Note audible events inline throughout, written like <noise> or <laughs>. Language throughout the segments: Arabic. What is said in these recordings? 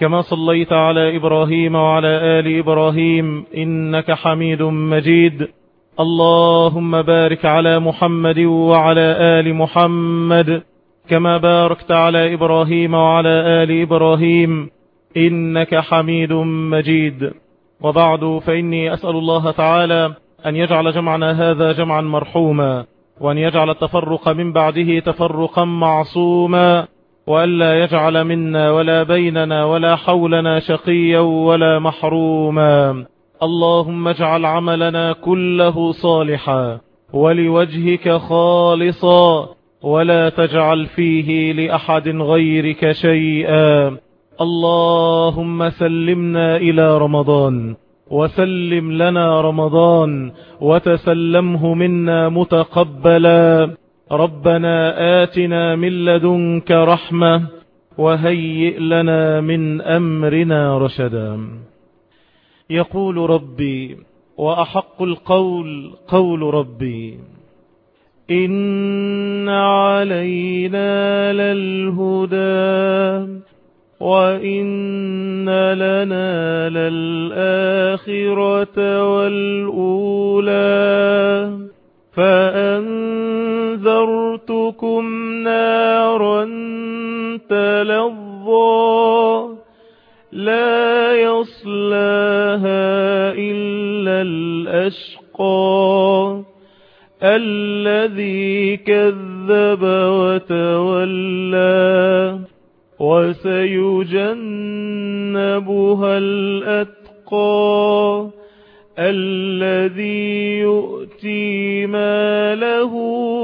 كما صليت على إبراهيم وعلى آل إبراهيم إنك حميد مجيد. اللهم بارك على محمد وعلى آل محمد كما باركت على إبراهيم وعلى آل إبراهيم إنك حميد مجيد. وبعد فإني أسأل الله تعالى أن يجعل جمعنا هذا جمعا مرحوما وأن يجعل التفرق من بعده تفرقا معصوما. وألا يجعل منا ولا بيننا ولا حولنا شقيا ولا محروما. اللهم اجعل عملنا كله صالحا ولوجهك خالصا ولا تجعل فيه لأحد غيرك شيئا. اللهم سلمنا إلى رمضان وسلم لنا رمضان وتسلمه منا متقبلا. ربنا آتنا من لدنك رحمة وهيئ لنا من أمرنا رشدا. يقول ربي وأحق القول قول ربي إن علينا للهدى وإن لنا للآخرة والأولى. فأنذرتكم نارا تلظى لا يصلاها إلا الأشقى الذي كذب وتولى. وسيجنبها الأتقى الذي يؤتي ماله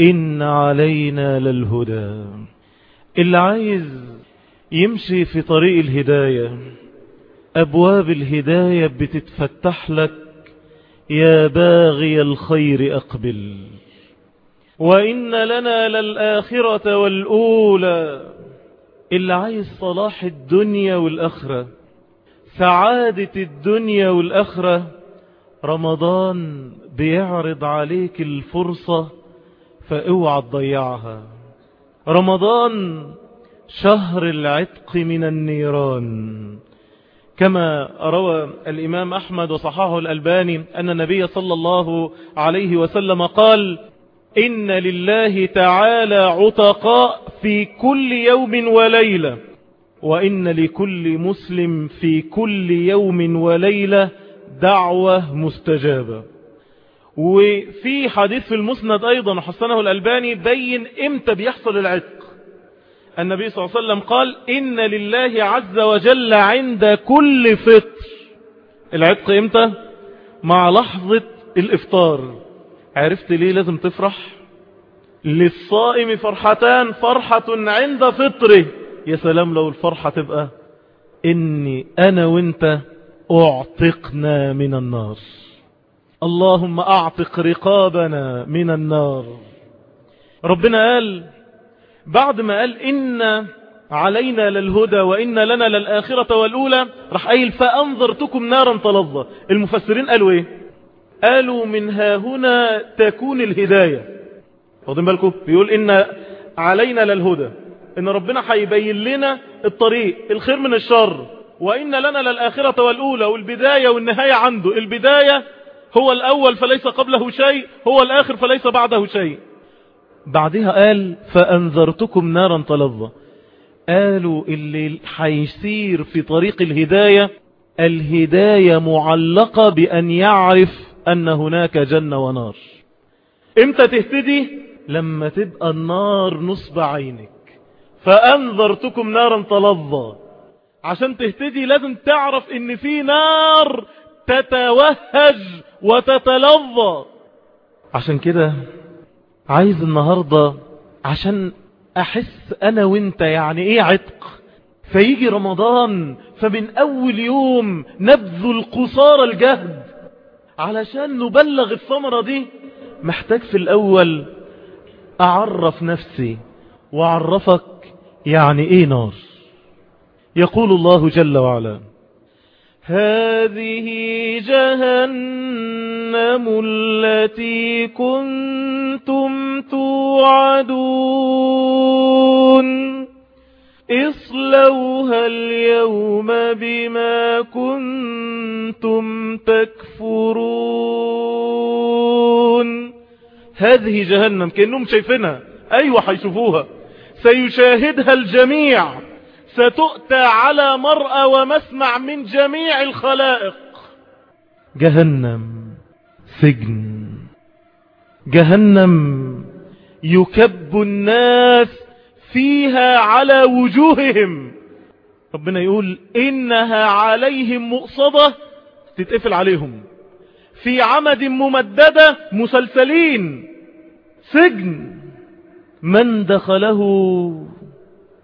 إن علينا للهدى. اللي عايز يمشي في طريق الهداية أبواب الهداية بتتفتح لك يا باغي الخير أقبل. وإن لنا للآخرة والأولى. اللي عايز صلاح الدنيا والآخرة سعادة الدنيا والآخرة رمضان بيعرض عليك الفرصة فاوعى تضيعها رمضان شهر العتق من النيران. كما روى الإمام أحمد وصححه الألباني أن النبي صلى الله عليه وسلم قال إن لله تعالى عتقاء في كل يوم وليلة وإن لكل مسلم في كل يوم وليلة دعوة مستجابة. وفي حديث في المسند أيضا حسنه الألباني بين إمتى بيحصل العتق. النبي صلى الله عليه وسلم قال إن لله عز وجل عند كل فطر. العتق إمتى؟ مع لحظة الإفطار. عرفت ليه لازم تفرح؟ للصائم فرحتان فرحة عند فطره. يا سلام لو الفرحة تبقى إني أنا وإنت أعتقنا من النار. اللهم أعتق رقابنا من النار. ربنا قال بعد ما قال إن علينا للهدى وإن لنا للآخرة والأولى راح قايل فأنظرتكم نارا تلظى. المفسرين قالوا إيه؟ قالوا من ها هنا تكون الهداية. واخدين بالكم؟ بيقول إن علينا للهدى. إن ربنا هيبين لنا الطريق الخير من الشر. وإن لنا للآخرة والأولى والبداية والنهاية عنده. البداية هو الأول فليس قبله شيء هو الآخر فليس بعده شيء. بعدها قال فأنذرتكم نارا تلظى. قالوا اللي هيسير في طريق الهداية الهداية معلقة بأن يعرف أن هناك جنة ونار. إمتى تهتدي؟ لما تبقى النار نصب عينك. فأنذرتكم نارا تلظى. عشان تهتدي لازم تعرف إن في نار تتوهج وتتلظى. عشان كده عايز النهاردة عشان أحس أنا وأنت يعني إيه عتق. فيجي رمضان فمن أول يوم نبذل قصار الجهد علشان نبلغ الثمرة دي. محتاج في الأول أعرف نفسي وأعرفك يعني إيه نار. يقول الله جل وعلا هذه جهنم التي كنتم توعدون. اصلوها اليوم بما كنتم تكفرون. هذه جهنم كأنهم شايفينها. أيوة حيشوفوها. سيشاهدها الجميع. ستؤتى على مرأى ومسمع من جميع الخلائق. جهنم سجن. جهنم يكب الناس فيها على وجوههم. ربنا يقول إنها عليهم مؤصدة تتقفل عليهم. في عمد ممددة مسلسلين. سجن. من دخله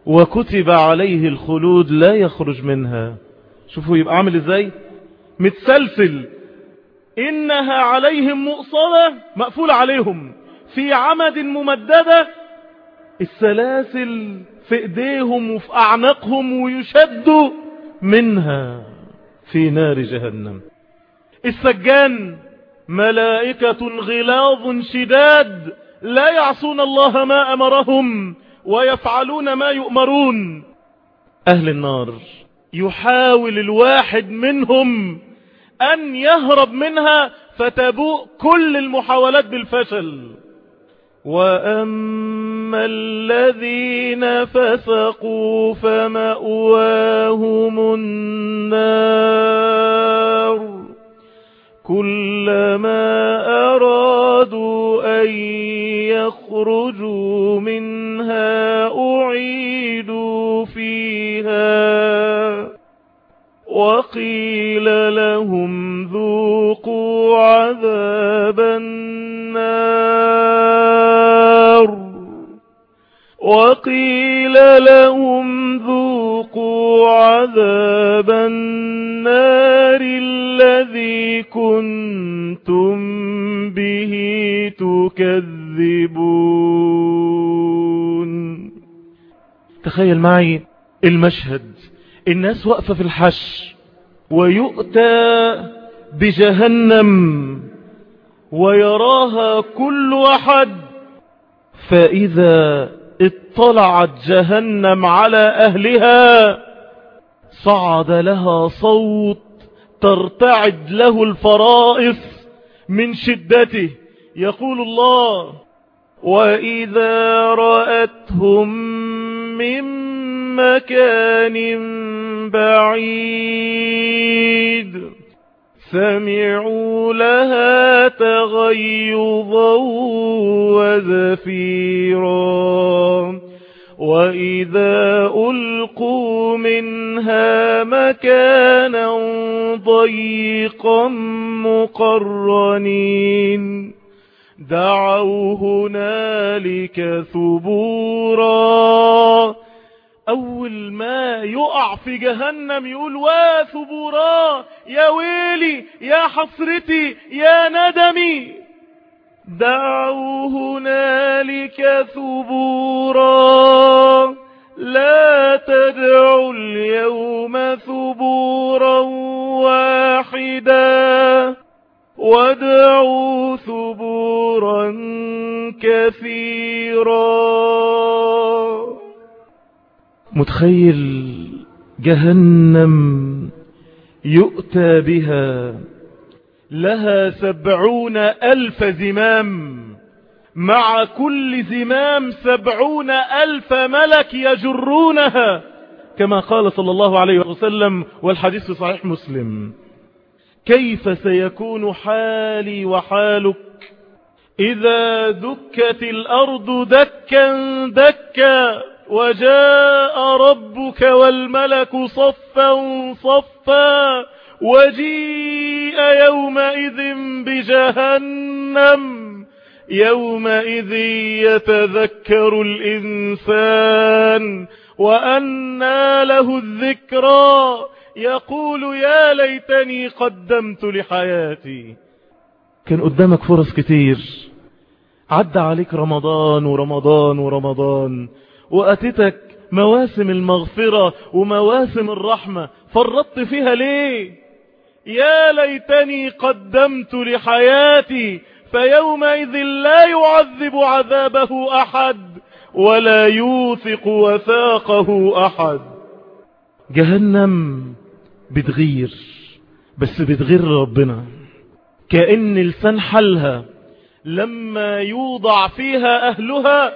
وكتب عليه الخلود لا يخرج منها. شوفوا يبقى عامل إزاي؟ متسلسل. إنها عليهم مؤصلة مقفولة عليهم. في عمد ممددة. السلاسل في إيديهم وفي اعناقهم ويشدوا منها في نار جهنم. السجان ملائكة غلاظ شداد لا يعصون الله ما أمرهم. ويفعلون ما يؤمرون. أهل النار يحاول الواحد منهم أن يهرب منها فتبوء كل المحاولات بالفشل. وأما الذين فسقوا فمأواهم النار. كلما أرادوا أن يخرجوا منها أعيدوا فيها. وقيل لهم ذوقوا عذاب النار. وقيل لهم ذوقوا عذاب النار. كنتم به تكذبون. تخيل معي المشهد. الناس واقفة في الحش ويؤتى بجهنم ويراها كل واحد فإذا اطلعت جهنم على أهلها صعد لها صوت ترتعد له الفرائص من شدته. يقول الله وإذا رأتهم من مكان بعيد سمعوا لها تغيظا وزفيرا وإذا ألقوا منها مكانا ضيقا مقرنين دعوا هنالك ثبورا أول ما يقع في جهنم يقول وا ثبورا يا ويلي يا حسرتي يا ندمي دعوا هنالك ثبورا. لا تدعوا اليوم ثبورا واحدا. وادعوا ثبورا كثيرا. متخيل جهنم يؤتى بها لها سبعون ألف زمام. مع كل زمام سبعون ألف ملك يجرونها. كما قال صلى الله عليه وسلم والحديث في صحيح مسلم. كيف سيكون حالي وحالك؟ إذا دكت الأرض دكا دكا وجاء ربك والملك صفا صفا وجيء يومئذ بجهنم. يومئذ يتذكر الإنسان وأنى له الذكرى. يقول يا ليتني قدمت لحياتي. كان قدامك فرص كتير. عدى عليك رمضان ورمضان ورمضان. وأتتك مواسم المغفرة ومواسم الرحمة. فرطت فيها ليه؟ يا ليتني قدمت لحياتي فيومئذ لا يعذب عذابه أحد ولا يوثق وثاقه أحد. جهنم بتغير بس بتغير ربنا. كأن لسان حالها لما يوضع فيها أهلها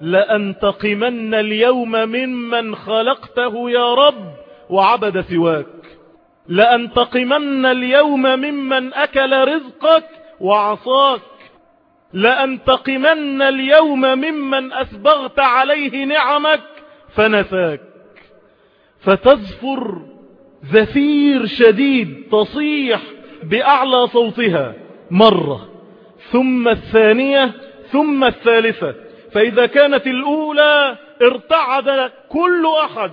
لأنتقمن اليوم ممن خلقته يا رب وعبد سواك. لأنتقمن اليوم ممن أكل رزقك وعصاك. لأنتقمن اليوم ممن أسبغت عليه نعمك فنساك. فتزفر زفير شديد تصيح بأعلى صوتها مرة ثم الثانية ثم الثالثة. فإذا كانت الأولى ارتعد كل أحد.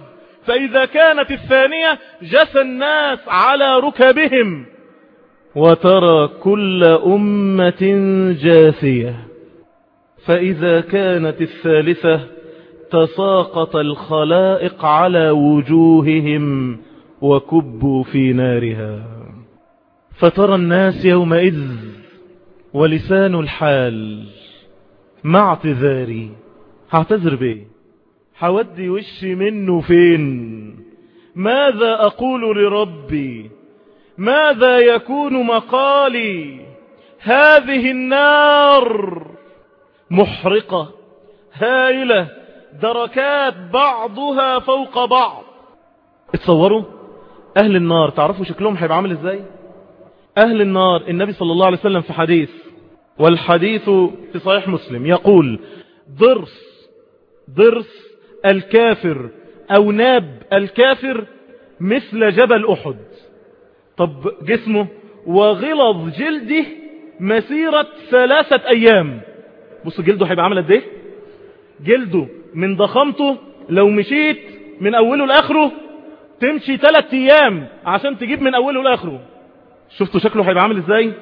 فإذا كانت الثانية جسى الناس على ركبهم وترى كل أمة جاثية. فإذا كانت الثالثة تساقط الخلائق على وجوههم وكبوا في نارها. فترى الناس يومئذ ولسان الحال مع اعتذاري. هعتذر بيه هودي وشي منه فين؟ ماذا أقول لربي؟ ماذا يكون مقالي؟ هذه النار محرقة هائلة دركات بعضها فوق بعض. اتصوروا أهل النار تعرفوا شكلهم هيبقى عامل إزاي؟ أهل النار النبي صلى الله عليه وسلم في حديث والحديث في صحيح مسلم يقول ضرس ضرس الكافر أو ناب الكافر مثل جبل أحد. طب جسمه وغلظ جلده مسيرة ثلاثة أيام. بص جلده هيبقى عامل قد إيه؟ جلده من ضخامته لو مشيت من أوله لآخره تمشي ثلاث أيام عشان تجيب من أوله لآخره. شفتوا شكله هيبقى عامل إزاي؟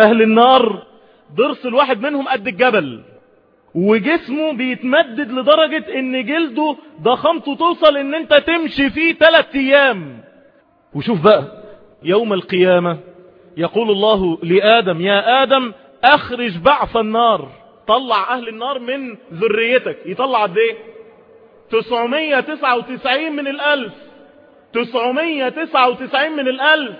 أهل النار ضرس الواحد منهم قد الجبل. وجسمه بيتمدد لدرجة إن جلده ضخامته توصل إن أنت تمشي فيه ثلاث أيام. وشوف بقى يوم القيامة يقول الله لآدم يا آدم أخرج بعث النار. طلع أهل النار من ذريتك. يطلع قد إيه؟ 999 من الألف. 999 من الألف.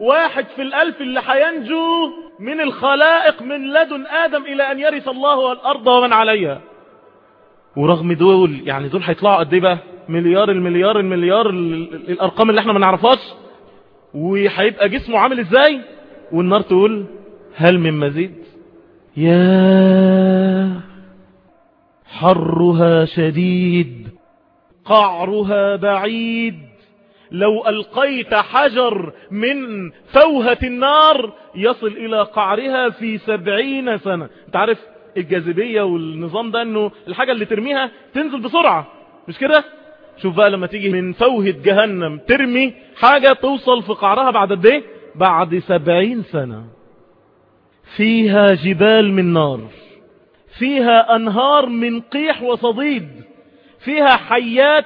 واحد في الألف اللي هينجو من الخلائق من لدن آدم إلى أن يرث الله الأرض ومن عليها. ورغم دول يعني دول هيطلعوا قد إيه بقى؟ مليار المليار المليار الأرقام اللي إحنا ما نعرفهاش. وهيبقى جسمه عامل إزاي؟ والنار تقول هل من مزيد؟ يا حرها شديد قعرها بعيد. لو ألقيت حجر من فوهة النار يصل إلى قعرها في سبعين سنة. انت عارف الجاذبية والنظام ده إنه الحاجة اللي ترميها تنزل بسرعة مش كده؟ شوف بقى لما تيجي من فوهة جهنم ترمي حاجة توصل في قعرها بعد قد إيه؟ بعد سبعين سنة. فيها جبال من نار فيها أنهار من قيح وصديد فيها حيات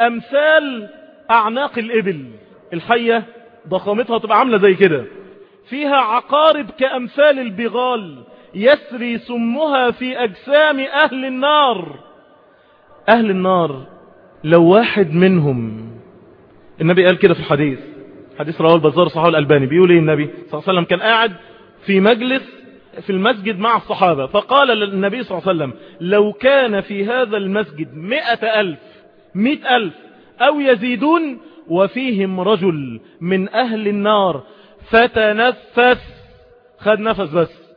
أمثال أعناق الإبل الحية ضخامتها تبقى عاملة زي كده. فيها عقارب كأمثال البغال يسري سمها في أجسام أهل النار. أهل النار لو واحد منهم النبي قال كده في الحديث حديث رواه البزار صحابه الألباني بيقول إيه النبي؟ صلى الله عليه وسلم كان قاعد في مجلس في المسجد مع الصحابة فقال للنبي صلى الله عليه وسلم لو كان في هذا المسجد مئة ألف مئة ألف أو يزيدون وفيهم رجل من أهل النار فتنفس خد نفس بس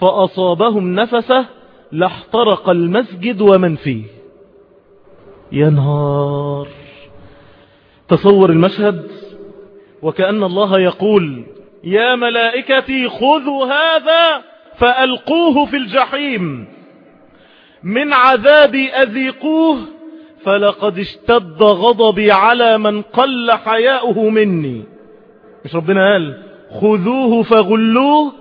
فأصابهم نفسه لاحترق المسجد ومن فيه. ينهار تصور المشهد وكأن الله يقول يا ملائكتي خذوا هذا فألقوه في الجحيم من عذابي أذيقوه فلقد اشتد غضبي على من قل حياؤه مني. مش ربنا قال خذوه فغلوه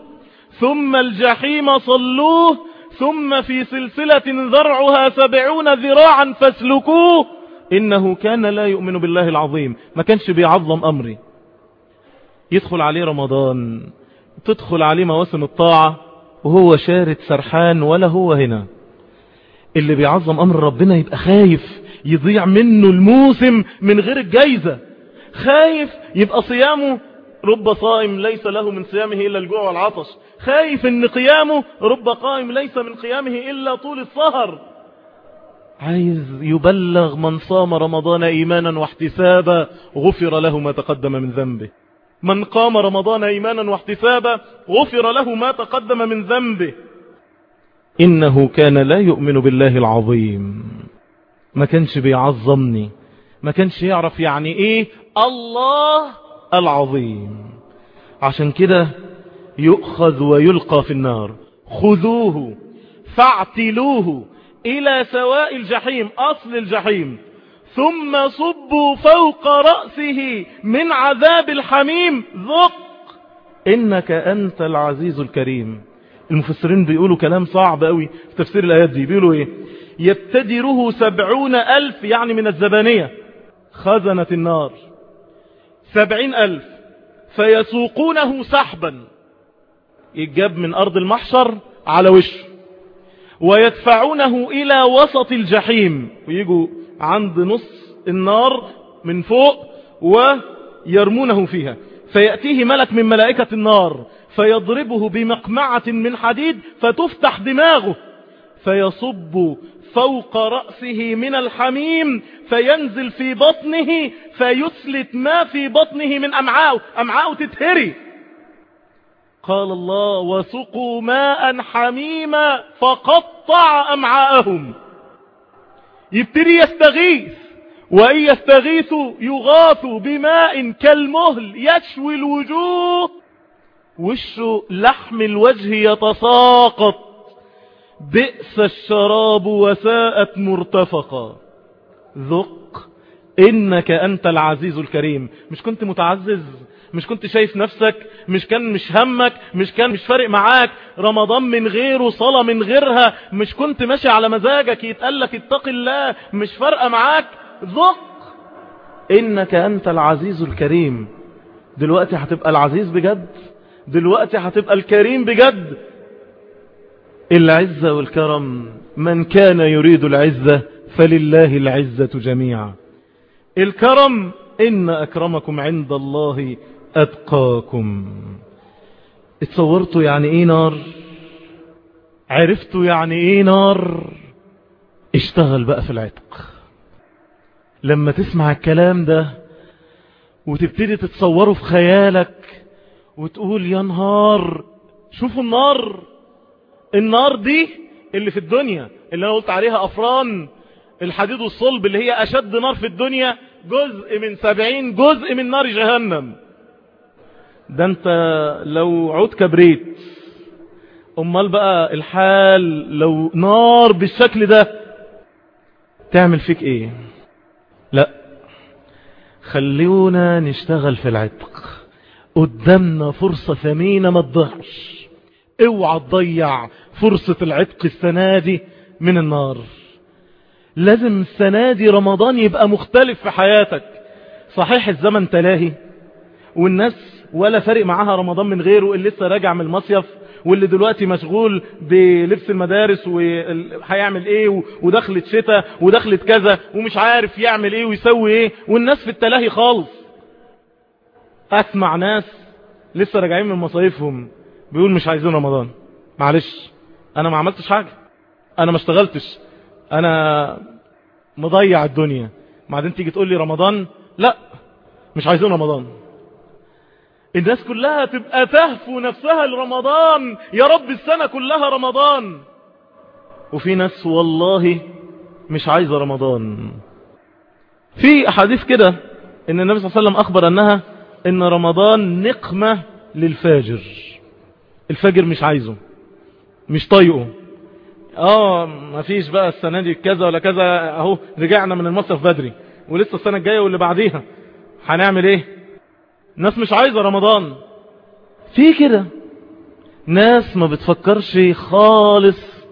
ثم الجحيم صلوه ثم في سلسلة ذرعها سبعون ذراعا فاسلكوه. إنه كان لا يؤمن بالله العظيم. ما كانش بيعظم أمري. يدخل عليه رمضان تدخل عليه مواسم الطاعة وهو شارد سرحان ولا هو هنا. اللي بيعظم أمر ربنا يبقى خايف. يضيع منه الموسم من غير الجايزة. خايف يبقى صيامه رب صائم ليس له من صيامه إلا الجوع والعطش. خايف إن قيامه رب قائم ليس من قيامه إلا طول السهر. عايز يبلغ من صام رمضان إيمانا واحتسابا غفر له ما تقدم من ذنبه. من قام رمضان إيمانا واحتسابا غفر له ما تقدم من ذنبه. إنه كان لا يؤمن بالله العظيم. ما كانش بيعظمني ما كانش يعرف يعني إيه الله العظيم. عشان كده يؤخذ ويلقى في النار. خذوه فاعتلوه إلى سواء الجحيم أصل الجحيم. ثم صبوا فوق رأسه من عذاب الحميم. ذق إنك أنت العزيز الكريم. المفسرين بيقولوا كلام صعب قوي في تفسير الآيات دي. بيقولوا إيه؟ يبتدره سبعون ألف يعني من الزبانية. خزنة النار. سبعين ألف. فيسوقونه سحبا. يتجاب من أرض المحشر على وشه. ويدفعونه إلى وسط الجحيم. ويجوا عند نص النار من فوق ويرمونه فيها. فيأتيه ملك من ملائكة النار. فيضربه بمقمعة من حديد فتفتح دماغه. فيصب فوق رأسه من الحميم فينزل في بطنه فيسلت ما في بطنه من أمعاءه أمعاءه تتهري. قال الله وسقوا ماء حميما فقطع أمعاءهم. يبتدي يستغيث وإن يستغيثوا يغاثوا بماء كالمهل يشوي الوجوه. وشه لحم الوجه يتساقط. بئس الشراب وساءت مرتفقا. ذق إنك أنت العزيز الكريم. مش كنت متعزز مش كنت شايف نفسك مش كان مش همك مش كان مش فارق معاك. رمضان من غيره صلاة من غيرها. مش كنت ماشي على مزاجك يتقلك اتق الله مش فارقة معاك. ذق إنك أنت العزيز الكريم. دلوقتي هتبقى العزيز بجد؟ دلوقتي هتبقى الكريم بجد؟ العزة والكرم من كان يريد العزة فلله العزة جميعا. الكرم إن أكرمكم عند الله أتقاكم. اتصورتوا يعني إيه نار؟ عرفتوا يعني إيه نار؟ اشتغل بقى في العتق. لما تسمع الكلام ده وتبتدي تتصوره في خيالك وتقول يا نهار شوفوا النار! النار دي اللي في الدنيا اللي أنا قلت عليها أفران الحديد والصلب اللي هي أشد نار في الدنيا جزء من سبعين جزء من نار جهنم. ده أنت لو عود كبريت أمال بقى الحال لو نار بالشكل ده تعمل فيك إيه؟ لا خلونا نشتغل في العتق. قدامنا فرصة ثمينة ما تضيعش. اوعى تضيع. فرصة العتق السنة دي من النار. لازم السنة دي رمضان يبقى مختلف في حياتك. صحيح الزمن تلاهي والناس ولا فارق معاها رمضان من غيره اللي لسه راجع من المصيف واللي دلوقتي مشغول بلبس المدارس وهيعمل إيه ودخلت شتاء ودخلت كذا ومش عارف يعمل إيه ويسوي إيه والناس في التلاهي خالص. أسمع ناس لسه راجعين من مصايفهم بيقول مش عايزين رمضان. معلش. أنا ما عملتش حاجة. أنا ما اشتغلتش. أنا مضيع الدنيا. بعدين تيجي تقول لي رمضان؟ لا مش عايزين رمضان. الناس كلها تبقى تهفو نفسها لرمضان. يا رب السنة كلها رمضان. وفي ناس والله مش عايزة رمضان. في أحاديث كده إن النبي صلى الله عليه وسلم أخبر أنها إن رمضان نقمة للفاجر. الفاجر مش عايزه. مش طايقه. آه ما فيش بقى السنة دي كذا ولا كذا أهو رجعنا من المصرف بدري ولسه السنة الجاية واللي بعديها. هنعمل إيه؟ ناس مش عايزة رمضان. في كده. ناس ما بتفكرش خالص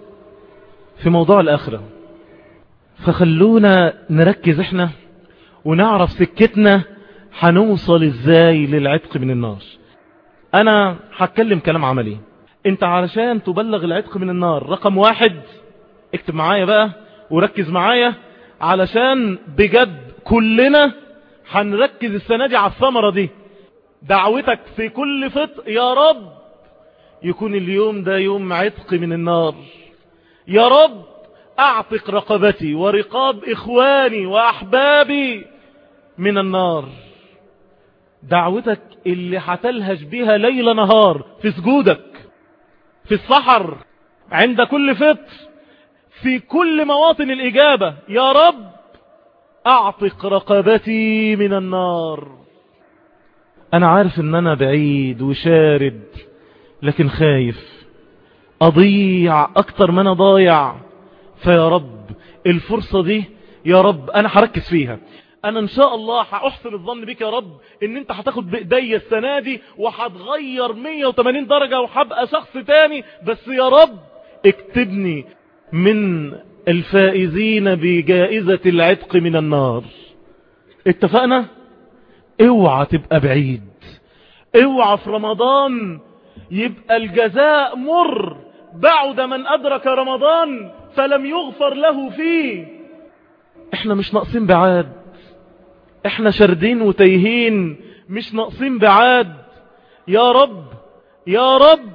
في موضوع الآخرة. فخلونا نركز إحنا ونعرف سكتنا هنوصل إزاي للعتق من النار. أنا هتكلم كلام عملي. انت علشان تبلغ العتق من النار. رقم واحد اكتب معايا بقى وركز معايا. علشان بجد كلنا هنركز السنة دي على الثمرة دي. دعوتك في كل فطر يا رب يكون اليوم ده يوم عتق من النار. يا رب أعتق رقبتي ورقاب إخواني وأحبابي من النار. دعوتك اللي هتلهج بها ليل نهار في سجودك. في الصحر عند كل فطر في كل مواطن الإجابة يا رب أعتق رقبتي من النار. أنا عارف أن أنا بعيد وشارد لكن خايف. أضيع أكتر ما أنا ضايع. فيا رب الفرصة دي يا رب أنا هركز فيها. أنا إن شاء الله هأحسن الظن بك يا رب إن أنت هتاخد بإيديا السنة دي وهتغير 180 درجة وهبقى شخص تاني. بس يا رب اكتبني من الفائزين بجائزة العتق من النار. اتفقنا؟ اوعى تبقى بعيد. اوعى في رمضان يبقى الجزاء مر بعد من أدرك رمضان فلم يغفر له فيه. إحنا مش ناقصين بعاد. إحنا شردين وتيهين مش ناقصين بعاد. يا رب يا رب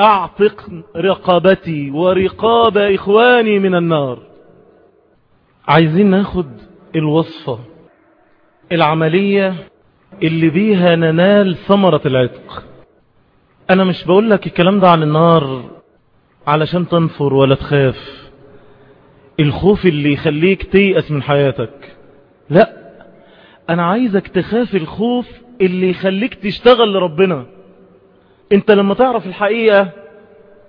أعتق رقبتي ورقاب إخواني من النار. عايزين ناخد الوصفة العملية اللي بيها ننال ثمرة العتق. أنا مش بقول لك الكلام ده عن النار علشان تنفر ولا تخاف. الخوف اللي يخليك تيأس من حياتك. لا أنا عايزك تخاف الخوف اللي يخليك تشتغل لربنا. أنت لما تعرف الحقيقة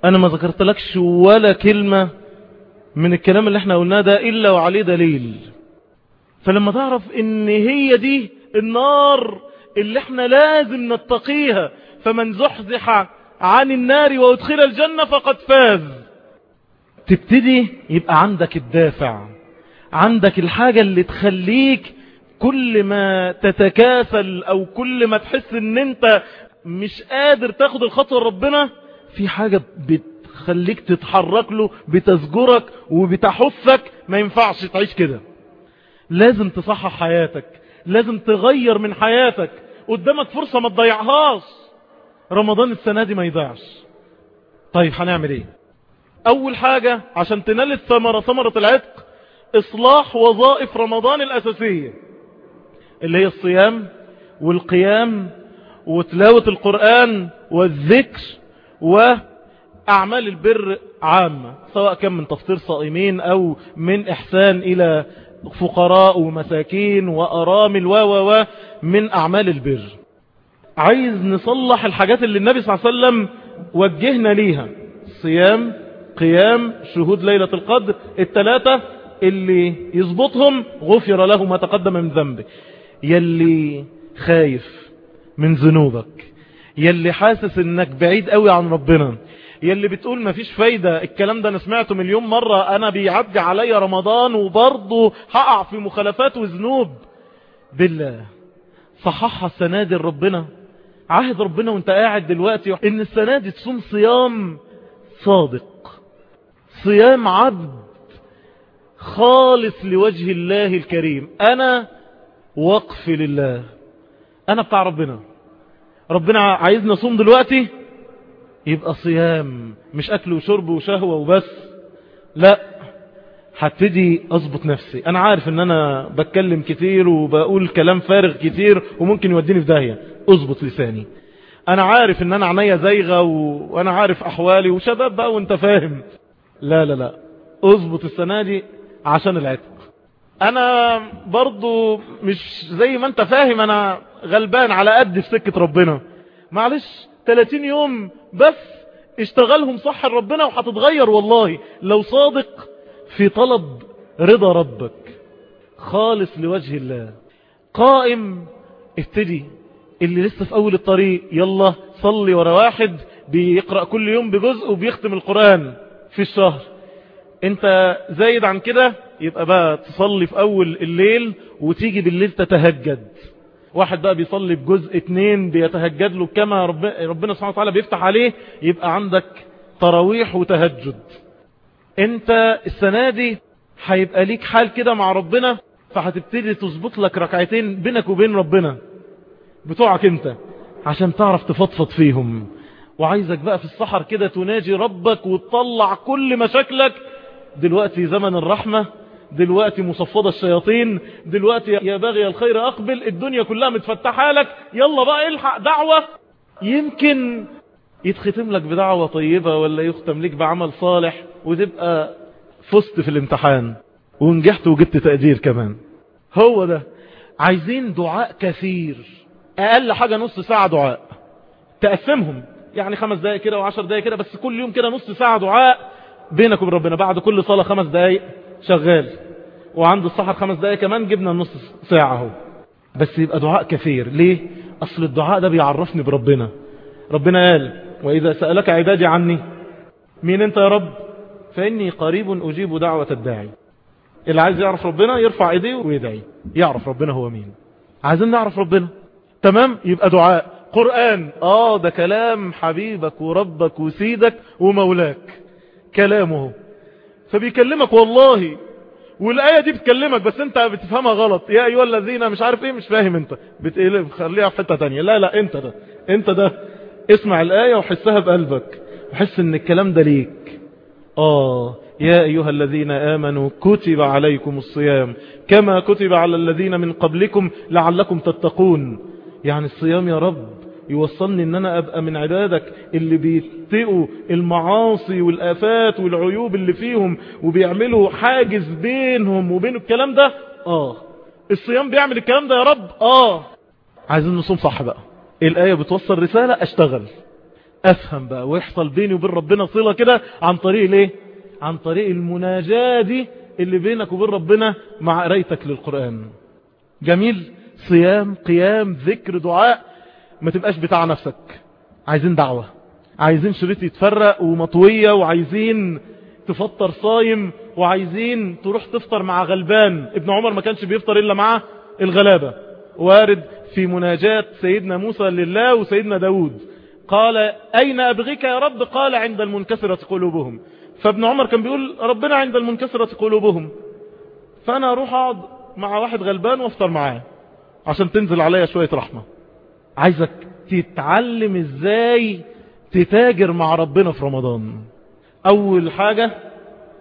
أنا ما ذكرتلكش ولا كلمة من الكلام اللي إحنا قلناه ده إلا وعليه دليل. فلما تعرف إن هي دي النار اللي إحنا لازم نتقيها فمن زحزح عن النار وأدخل الجنة فقد فاز. تبتدي يبقى عندك الدافع عندك الحاجة اللي تخليك كل ما تتكاسل أو كل ما تحس إن أنت مش قادر تاخد الخطوة لربنا في حاجة بتخليك تتحرك له بتزجرك وبتحثك ما ينفعش تعيش كده. لازم تصحح حياتك لازم تغير من حياتك. قدامك فرصة ما تضيعهاش. رمضان السنة دي ما يضيعش. طيب هنعمل إيه؟ أول حاجة عشان تنال الثمرة ثمرة العتق إصلاح وظائف رمضان الأساسية. اللي هي الصيام والقيام وتلاوة القرآن والذكر وأعمال البر عامة سواء كان من تفطير صائمين أو من إحسان إلى فقراء ومساكين وأرامل و و من أعمال البر. عايز نصلح الحاجات اللي النبي صلى الله عليه وسلم وجهنا ليها. صيام قيام شهود ليلة القدر الثلاثة اللي يظبطهم غفر له ما تقدم من ذنبه. يلي خايف من ذنوبك يلي حاسس إنك بعيد قوي عن ربنا يلي بتقول مفيش فايدة. الكلام ده أنا سمعته مليون مرة. أنا بيعدي عليا رمضان وبرضه هقع في مخالفات وذنوب. بالله صححها السنة دي ربنا. عهد ربنا وانت قاعد دلوقتي. إن السنة دي تصوم صيام صادق صيام عبد خالص لوجه الله الكريم. أنا وقف لله. أنا بتاع ربنا. ربنا عايزنا نصوم دلوقتي؟ يبقى صيام مش أكل وشرب وشهوة وبس. لا هبتدي أظبط نفسي. أنا عارف إن أنا بتكلم كتير وبقول كلام فارغ كتير وممكن يوديني في داهية. أظبط لساني. أنا عارف إن أنا عينيا زايغة و... وأنا عارف أحوالي وشباب بقى وأنت فاهم. لا لا لا. أظبط السنة دي عشان العتق أنا برضو مش زي ما أنت فاهم أنا غلبان على قد في سكة ربنا. معلش 30 يوم بس اشتغلهم صح ربنا وهتتغير والله. لو صادق في طلب رضا ربك. خالص لوجه الله. قائم ابتدي. اللي لسه في أول الطريق يلا صلي ورا واحد بيقرأ كل يوم بجزء وبيختم القرآن في الشهر. أنت زايد عن كده؟ يبقى بقى تصلي في أول الليل وتيجي بالليل تتهجد. واحد بقى بيصلي بجزء اتنين بيتهجد له كما رب ربنا سبحانه وتعالى بيفتح عليه يبقى عندك تراويح وتهجد. انت السنة دي هيبقى ليك حال كده مع ربنا فهتبتدي تظبط لك ركعتين بينك وبين ربنا بتوعك انت عشان تعرف تفضفض فيهم. وعايزك بقى في الصحر كده تناجي ربك وتطلع كل مشاكلك. دلوقتي زمن الرحمة دلوقتي مصفدة الشياطين دلوقتي يا باغي الخير أقبل الدنيا كلها متفتحة لك يلا بقى الحق دعوة. يمكن يتختم لك بدعوة طيبة ولا يختم لك بعمل صالح وتبقى فزت في الامتحان ونجحت وجبت تقدير كمان. هو ده. عايزين دعاء كثير. أقل حاجة نص ساعة دعاء. تقسمهم. يعني خمس دقايق كده وعشر دقايق كده بس كل يوم كده نص ساعة دعاء بينك وبين ربنا. بعد كل صلاة خمس دقايق شغال. وعند السحر خمس دقايق كمان جبنا النص ساعة اهو. بس يبقى دعاء كثير ليه؟ أصل الدعاء ده بيعرفني بربنا. ربنا قال وإذا سألك عبادي عني مين أنت يا رب؟ فإني قريب أجيب دعوة الداعي. اللي عايز يعرف ربنا يرفع إيديه ويدعي. يعرف ربنا هو مين. عايزين نعرف ربنا. تمام؟ يبقى دعاء. قرآن. آه ده كلام حبيبك وربك وسيدك ومولاك. كلامه. فبيكلمك والله. والآية دي بتكلمك بس انت بتفهمها غلط. يا أيها الذين مش عارف إيه مش فاهم انت. بتقلب خليها في حتة تانية. لا لا انت ده. انت ده. اسمع الآية وحسها بقلبك. وحس إن الكلام ده ليك. آه. يا أيها الذين آمنوا كتب عليكم الصيام كما كتب على الذين من قبلكم لعلكم تتقون. يعني الصيام يا رب. يوصلني إن أنا أبقى من عبادك اللي بيتقوا المعاصي والآفات والعيوب اللي فيهم وبيعملوا حاجز بينهم وبين الكلام ده؟ آه. الصيام بيعمل الكلام ده يا رب؟ آه. عايزين نصوم صح بقى. الآية بتوصل رسالة أشتغل. أفهم بقى ويحصل بيني وبين ربنا صلة كده عن طريق ليه عن طريق المناجاة دي اللي بينك وبين ربنا مع قرايتك للقرآن. جميل. صيام قيام ذكر دعاء. ما تبقاش بتاع نفسك. عايزين دعوة. عايزين شريط يتفرق ومطوية وعايزين تفطر صايم وعايزين تروح تفطر مع غلبان. ابن عمر ما كانش بيفطر إلا مع الغلابة. وارد في مناجاة سيدنا موسى لله وسيدنا داود. قال أين أبغيك يا رب؟ قال عند المنكسرة قلوبهم. فابن عمر كان بيقول ربنا عند المنكسرة قلوبهم. فأنا أروح أقعد مع واحد غلبان وأفطر معاه عشان تنزل عليا شوية رحمة. عايزك تتعلم إزاي تتاجر مع ربنا في رمضان. أول حاجة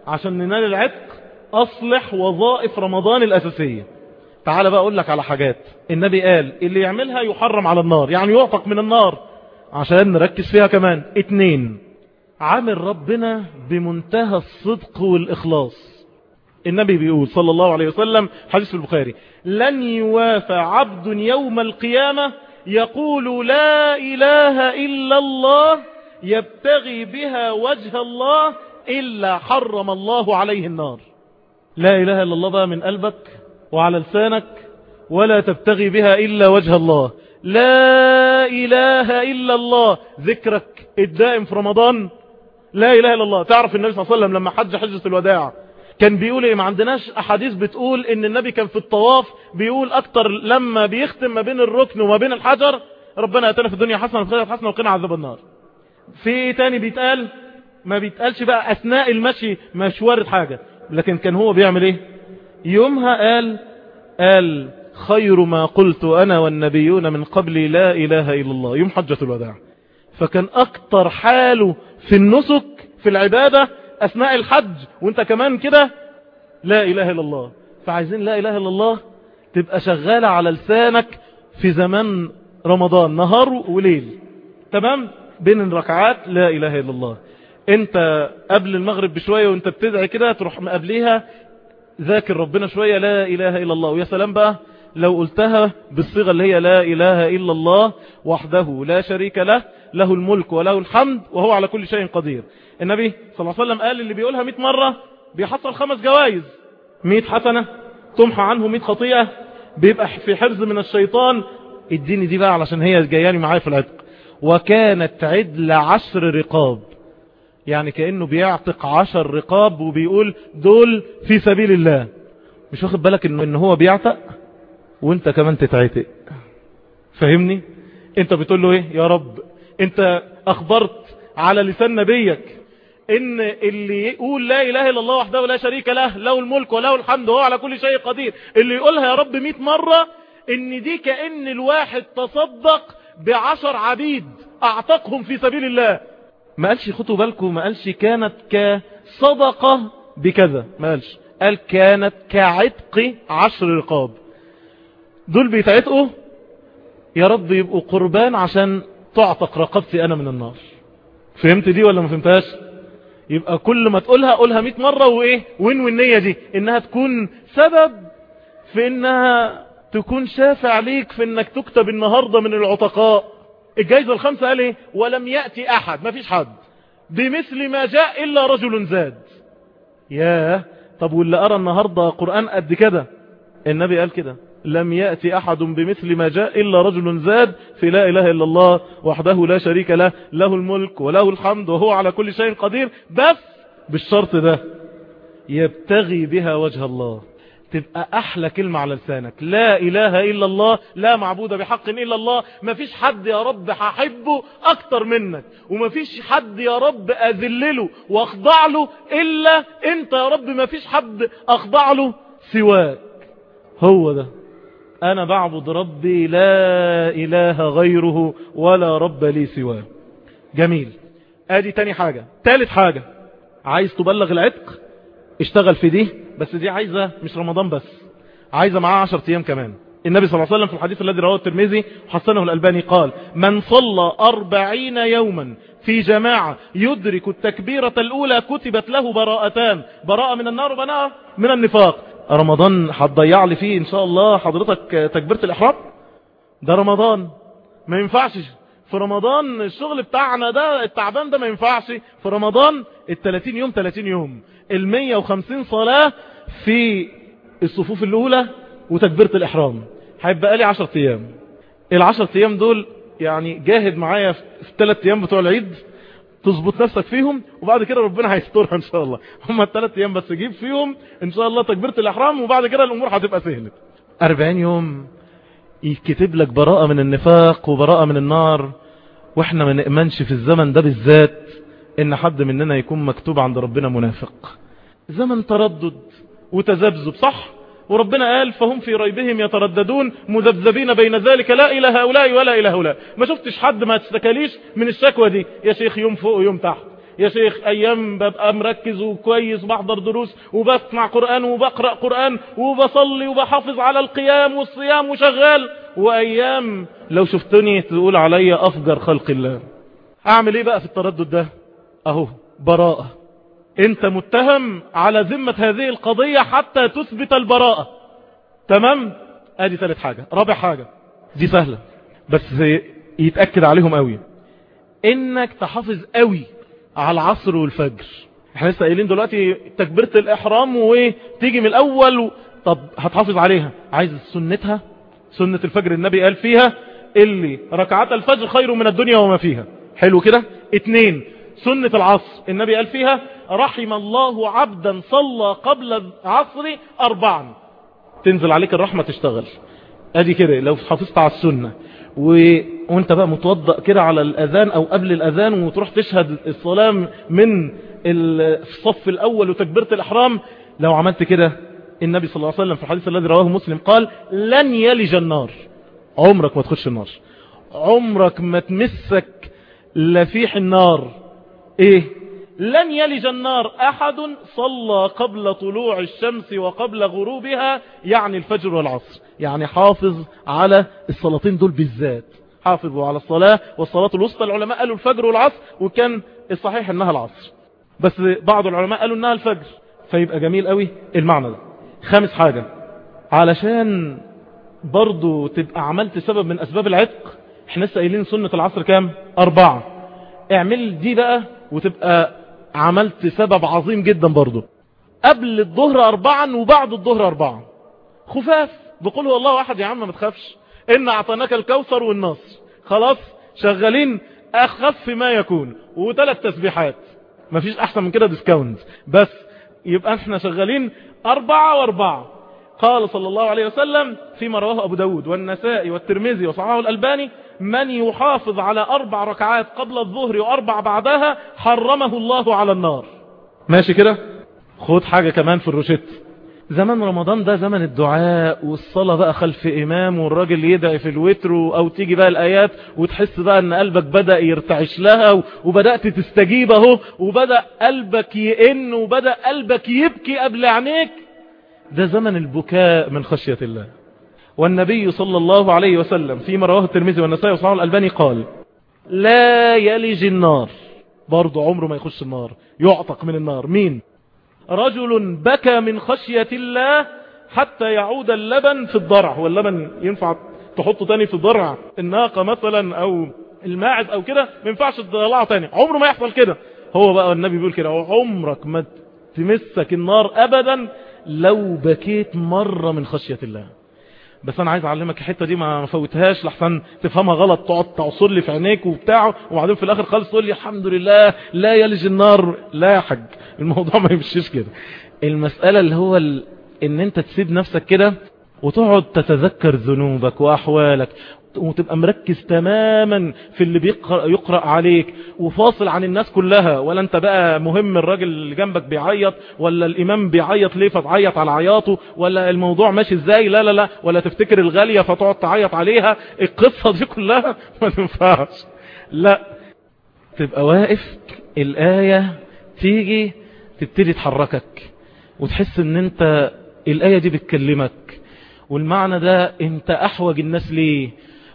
عشان ننال العتق أصلح وظائف رمضان الأساسية. تعال بقى أقول لك على حاجات. النبي قال اللي يعملها يحرم على النار يعني يعتق من النار عشان نركز فيها كمان. اتنين عامل ربنا بمنتهى الصدق والإخلاص. النبي بيقول صلى الله عليه وسلم حديث البخاري لن يوافى عبد يوم القيامة يقول لا إله إلا الله يبتغي بها وجه الله إلا حرم الله عليه النار. لا إله إلا الله بقى من قلبك وعلى لسانك ولا تبتغي بها إلا وجه الله. لا إله إلا الله. ذكرك الدائم في رمضان لا إله إلا الله. تعرف النبي صلى الله عليه وسلم لما حج حجة الوداع كان بيقول إيه؟ ما عندناش أحاديث بتقول إن النبي كان في الطواف بيقول أكتر لما بيختم ما بين الركن وما بين الحجر ربنا اتنا في الدنيا حسنة وفي الآخرة حسنة وقنا عذاب النار. في إيه تاني بيتقال ما بيتقالش بقى أثناء المشي مش وارد حاجة لكن كان هو بيعمل إيه؟ يومها قال قال خير ما قلت أنا والنبيون من قبلي لا إله إلا الله يوم حجة الوداع. فكان أكتر حاله في النسك في العبادة أثناء الحج وأنت كمان كده؟ لا إله إلا الله. فعايزين لا إله إلا الله تبقى شغالة على لسانك في زمان رمضان نهار وليل. تمام؟ بين الركعات لا إله إلا الله. أنت قبل المغرب بشوية وأنت بتدعي كده تروح مقابليها ذاكر ربنا شوية لا إله إلا الله. ويا سلام بقى لو قلتها بالصيغة اللي هي لا إله إلا الله وحده لا شريك له له الملك وله الحمد وهو على كل شيء قدير. النبي صلى الله عليه وسلم قال اللي بيقولها 100 مرة بيحصل خمس جوائز. 100 حسنة تمحى عنه 100 خطيئة بيبقى في حرز من الشيطان. اديني دي بقى علشان هي جاياني معايا في العتق. وكانت عدل عشر رقاب. يعني كأنه بيعتق عشر رقاب وبيقول دول في سبيل الله. مش واخد بالك انه إن هو بيعتق وإنت كمان تتعتق. فاهمني؟ إنت بتقول له إيه؟ يا رب. انت اخبرت على لسان نبيك ان اللي يقول لا اله الا الله وحده لا شريك له له الملك وله الحمد وهو على كل شيء قدير. اللي يقولها يا رب 100 مرة ان دي كأن الواحد تصدق بعشر عبيد اعتقهم في سبيل الله. ما قالش خطوا بالكم ما قالش كانت كصدقة بكذا ما قالش. قال كانت كعتق عشر رقاب. دول بيتعتقوا؟ يا رب يبقوا قربان عشان تعتق رقبتي أنا من النار. فهمت دي ولا ما فهمتهاش؟ يبقى كل ما تقولها قولها 100 مرة وإيه؟ وين والنية دي؟ إنها تكون سبب في إنها تكون شافع ليك في إنك تكتب النهاردة من العتقاء. الجايزة الخمسة قال إيه؟ ولم يأتي أحد. ما فيش حد. بمثل ما جاء إلا رجل زاد. ياه. طب واللي أرى النهاردة قرآن قد كده؟ النبي قال كده. لم يأتي أحد بمثل ما جاء إلا رجل زاد في لا إله إلا الله وحده لا شريك له له الملك وله الحمد وهو على كل شيء قدير بس بالشرط ده يبتغي بها وجه الله. تبقى أحلى كلمة على لسانك. لا إله إلا الله لا معبود بحق إلا الله ما فيش حد يا رب هحبه أكتر منك وما فيش حد يا رب أذلله وأخضع له إلا أنت يا رب ما فيش حد أخضع له سواك. هو ده. أنا بعبد ربي لا إله غيره ولا رب لي سواه. جميل. أدي تاني حاجة. تالت حاجة. عايز تبلغ العتق؟ اشتغل في دي. بس دي عايزة مش رمضان بس. عايزة معاه عشر أيام كمان. النبي صلى الله عليه وسلم في الحديث الذي رواه الترمذي وحسنه الألباني قال من صلى أربعين يوما في جماعة يدرك التكبيرة الأولى كتبت له براءتان. براءة من النار وبراءة من النفاق. رمضان هتضيع لي فيه إن شاء الله حضرتك تكبيرة الإحرام؟ ده رمضان. ما ينفعش. في رمضان الشغل بتاعنا ده التعبان ده ما ينفعش. في رمضان ال 30 يوم 30 يوم. ال 150 صلاة في الصفوف الأولى وتكبيرة الإحرام. هيبقى لي 10 أيام. ال 10 أيام دول يعني جاهد معايا في الثلاث أيام بتوع العيد. تظبط نفسك فيهم وبعد كده ربنا هيسترها إن شاء الله. <laughs> هم الثلاث أيام بس جيب فيهم إن شاء الله تكبيرة الإحرام وبعد كده الأمور هتبقى سهلة 40 يوم يكتب لك براءة من النفاق وبراءة من النار وإحنا ما نأمنش في الزمن ده بالذات إن حد مننا يكون مكتوب عند ربنا منافق. زمن تردد وتذبذب صح؟ وربنا قال فهم في ريبهم يترددون مذبذبين بين ذلك لا إلى هؤلاء ولا إلى هؤلاء. ما شفتش حد ما تستكاليش من الشكوى دي. يا شيخ يوم فوق ويوم تحت. يا شيخ أيام ببقى مركز وكويس بحضر دروس وبسمع قرآن وبقرأ قرآن وبصلي وبحافظ على القيام والصيام وشغال. وأيام لو شفتني تقول علي أفجر خلق الله. أعمل إيه بقى في التردد ده؟ أهو براءة. انت متهم على ذمة هذه القضية حتى تثبت البراءة. تمام؟ ادي ثالث حاجة. رابع حاجة. دي سهلة. بس يتأكد عليهم قوي. انك تحافظ قوي على العصر والفجر. إحنا لسه قايلين دلوقتي تكبيرة الإحرام وتيجي من الأول و... طب هتحافظ عليها. عايز سنتها؟ سنة الفجر النبي قال فيها اللي ركعات الفجر خير من الدنيا وما فيها. حلو كده؟ اتنين سنة العصر. النبي قال فيها رحم الله عبدا صلى قبل العصر أربعا. تنزل عليك الرحمة تشتغل. أدي كده لو حافظت على السنة. و... وانت بقى متوضأ كده على الأذان أو قبل الأذان وتروح تشهد الصلاة من الصف الأول وتكبيرة الإحرام. لو عملت كده النبي صلى الله عليه وسلم في الحديث الذي رواه مسلم قال لن يلج النار. عمرك ما تخش النار. عمرك ما تمسك لفيح النار. إيه؟ لن يلج النار أحد صلى قبل طلوع الشمس وقبل غروبها يعني الفجر والعصر. يعني حافظ على الصلاتين دول بالذات. حافظوا على الصلاة والصلاة الوسطى. العلماء قالوا الفجر والعصر وكان الصحيح إنها العصر. بس بعض العلماء قالوا إنها الفجر. فيبقى جميل قوي المعنى ده. خامس حاجة علشان برضو تبقى عملت سبب من أسباب العتق إحنا لسه قايلين سنة العصر كام؟ أربعة. اعمل دي بقى وتبقى عملت سبب عظيم جدا برضو قبل الظهر اربعا وبعد الظهر اربعا. خفاف. بقول هو الله واحد يا عم ما تخافش. إن أعطيناك الكوثر والنصر. خلاص. شغالين. أخف ما يكون. وثلاث تسبيحات. مفيش أحسن من كده ديسكاونت بس يبقى إحنا شغالين أربعة وأربعة. قال صلى الله عليه وسلم فيما رواه أبو داود والنسائي والترمذي وصححه الألباني من يحافظ على أربع ركعات قبل الظهر وأربع بعدها حرمه الله على النار. ماشي كده؟ خد حاجة كمان في الروشت زمن رمضان ده زمن الدعاء والصلاة بقى خلف إمام والراجل يدعي في الوتر أو تيجي بقى الآيات وتحس بقى أن قلبك بدأ يرتعش لها وبدأت تستجيب أهو وبدأ قلبك يئن وبدأ قلبك يبكي قبل عينيك. ده زمن البكاء من خشية الله. والنبي صلى الله عليه وسلم فيما رواه الترمذي والنسائي وصححه الألباني قال لا يلج النار. برضه عمره ما يخش النار يعتق من النار. مين؟ رجل بكى من خشية الله حتى يعود اللبن في الضرع. هو اللبن ينفع تحطه تاني في الضرع الناقة مثلا أو الماعز أو كده ما ينفعش تطلعه تاني. عمره ما يحصل كده. هو بقى النبي بيقول كده عمرك ما تمسك النار ابدا لو بكيت مرة من خشية الله. بس أنا عايز أعلمك الحتة دي ما فوتهاش لحسن تفهمها غلط تقعد تعصر لي في عينيك وبتاع وبعدين في الآخر خالص تقول لي الحمد لله لا يلج النار لا يا حاج. الموضوع <laughs> ما يمشيش كده. المسألة اللي هو ال... إن أنت تسيب نفسك كده وتقعد تتذكر ذنوبك وأحوالك وتبقى مركز تماما في اللي بيقرأ يقرأ عليك. وفاصل عن الناس كلها. ولا أنت بقى مهم الراجل اللي جنبك بيعيط؟ ولا الإمام بيعيط ليه فتعيط على عياطه؟ ولا الموضوع ماشي إزاي؟ لا لا لا. ولا تفتكر الغالية فتقعد تعيط عليها؟ القصة دي كلها <laughs> ما تنفعش. لا. تبقى واقف الآية تيجي تبتدي تحركك. وتحس إن أنت الآية دي بتكلمك. والمعنى ده أنت أحوج الناس ليه؟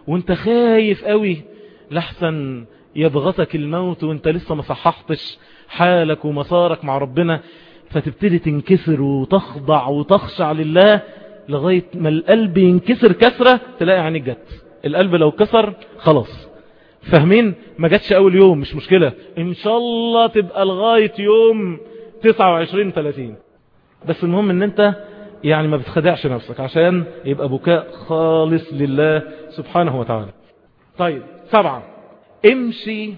وانت خايف قوي. لحسن يبغتك الموت وانت لسه ما صححتش حالك ومسارك مع ربنا فتبتدي تنكسر وتخضع وتخشع لله لغاية ما القلب ينكسر كسرة تلاقي عينيك جت. القلب لو كسر خلاص. فاهمين؟ ما جاتش أول يوم مش مشكلة. إن شاء الله تبقى لغاية يوم 29 30 بس المهم إن أنت يعني ما بتخدعش نفسك عشان يبقى بكاء خالص لله سبحانه وتعالى. طيب سبعة. امشي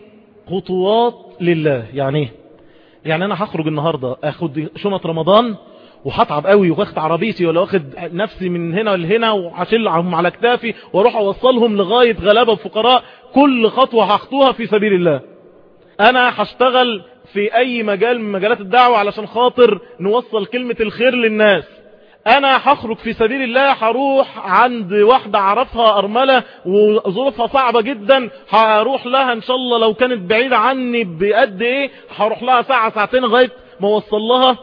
خطوات لله. يعني إيه؟ يعني أنا هخرج النهاردة آخد شنط رمضان وهتعب قوي وأخد عربيتي ولا واخد نفسي من هنا لهنا وهشيلهم على كتافي وأروح أوصلهم لغاية غلابة وفقراء كل خطوة هخطوها في سبيل الله. أنا هشتغل في أي مجال من مجالات الدعوة علشان خاطر نوصل كلمة الخير للناس. أنا هخرج في سبيل الله هروح عند واحدة عرفها أرملة وظروفها صعبة جدا هروح لها إن شاء الله لو كانت بعيدة عني بقد إيه هروح لها ساعة ساعتين لغاية ما أوصل لها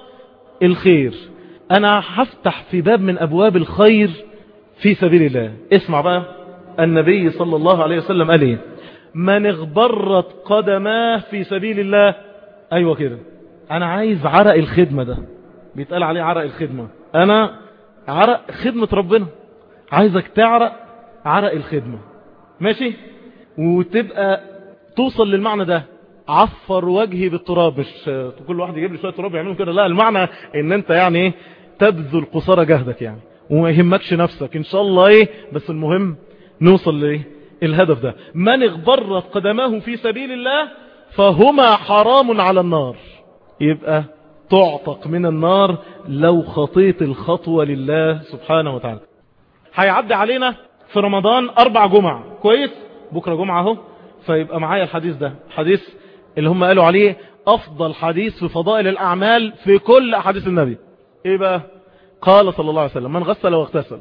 الخير. أنا هفتح في باب من أبواب الخير في سبيل الله. اسمع بقى النبي صلى الله عليه وسلم قال إيه؟ من اغبرت قدماه في سبيل الله. أيوه كده. أنا عايز عرق الخدمة ده. بيتقال عليه عرق الخدمة. أنا عرق خدمة ربنا. عايزك تعرق عرق الخدمة. ماشي؟ وتبقى توصل للمعنى ده. عفر وجهي بالتراب. مش كل واحد يجيب لي شوية تراب يعملوا كده. لا المعنى إن أنت يعني إيه؟ تبذل قصارى جهدك يعني. وما يهمكش نفسك. إن شاء الله إيه؟ بس المهم نوصل لإيه؟ الهدف ده. من اغبرت قدماه في سبيل الله فهما حرام على النار. يبقى تعتق من النار لو خطيت الخطوة لله سبحانه وتعالى. هيعدي علينا في رمضان أربع جمع. كويس؟ بكرة جمعة أهو. فيبقى معايا الحديث ده. حديث اللي هم قالوا عليه أفضل حديث في فضائل الأعمال في كل أحاديث النبي. إيه بقى؟ قال صلى الله عليه وسلم من غسل واغتسل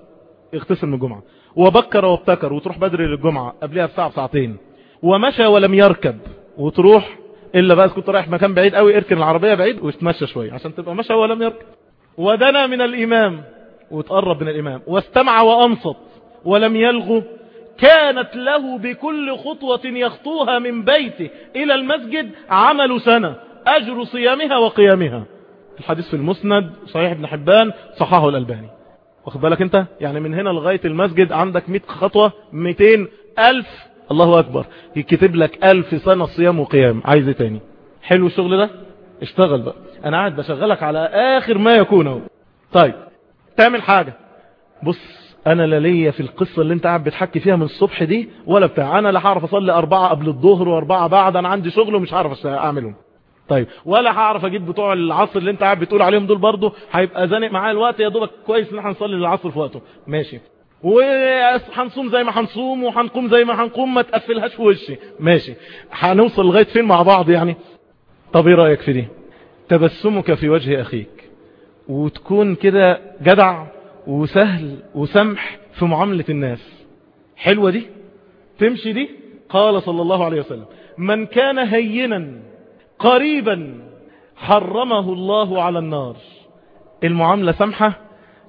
اغتسل من الجمعة. وبكر وابتكر وتروح بدري للجمعة قبلها بساعة بساعتين. ومشى ولم يركب وتروح إلا بقى كنت رايح مكان بعيد قوي اركن العربية بعيد وتمشى شوية عشان تبقى مشى ولم يركن. ودنا من الإمام وتقرب من الإمام واستمع وأنصت ولم يلغو. كانت له بكل خطوة يخطوها من بيته إلى المسجد عمل سنة أجر صيامها وقيامها. الحديث في المسند صحيح ابن حبان صححه الألباني. واخد بالك أنت؟ يعني من هنا لغاية المسجد عندك 100 خطوة 200 ألف الله أكبر. يكتب لك ألف سنة صيام وقيام. عايز إيه تاني؟ حلو الشغل ده؟ اشتغل بقى. أنا قاعد بشغلك على آخر ما يكون أهو. طيب تعمل حاجة. بص أنا لا ليا في القصة اللي أنت قاعد بتحكي فيها من الصبح دي ولا بتاع. أنا لا هعرف أصلي أربعة قبل الظهر وأربعة بعد. أنا عندي شغل ومش هعرف أعملهم. طيب ولا هعرف أجيب بتوع العصر اللي أنت قاعد بتقول عليهم دول برضه. هيبقى زانق معايا الوقت. يا دوبك كويس إن إحنا نصلي العصر في وقته. ماشي. وهنصوم زي ما هنصوم وهنقوم زي ما هنقوم ما تقفلهاش في وشي. ماشي. هنوصل لغاية فين مع بعض يعني؟ طب إيه رأيك في دي؟ تبسمك في وجه أخيك. وتكون كده جدع وسهل وسمح في معاملة الناس. حلوة دي؟ تمشي دي؟ قال صلى الله عليه وسلم من كان هينا قريبا حرمه الله على النار. المعاملة سمحة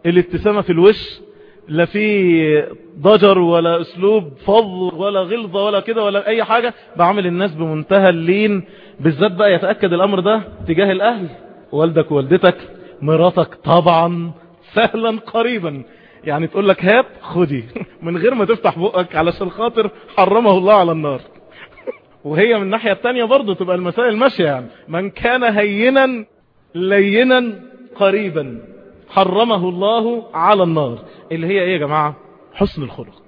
الابتسامة في الوش لا في ضجر ولا أسلوب فض ولا غلظة ولا كده ولا أي حاجة بعمل الناس بمنتهى اللين بالذات بقى يتأكد الأمر ده تجاه الأهل. والدك ووالدتك مراتك طبعا سهلا قريبا. يعني تقول لك هات خدي من غير ما تفتح بقك علشان خاطر حرمه الله على النار. وهي من الناحية التانية برضو تبقى المسائل ماشية يعني. من كان هينا لينا قريبا. حرمه الله على النار. اللي هي إيه يا جماعة؟ حسن الخلق.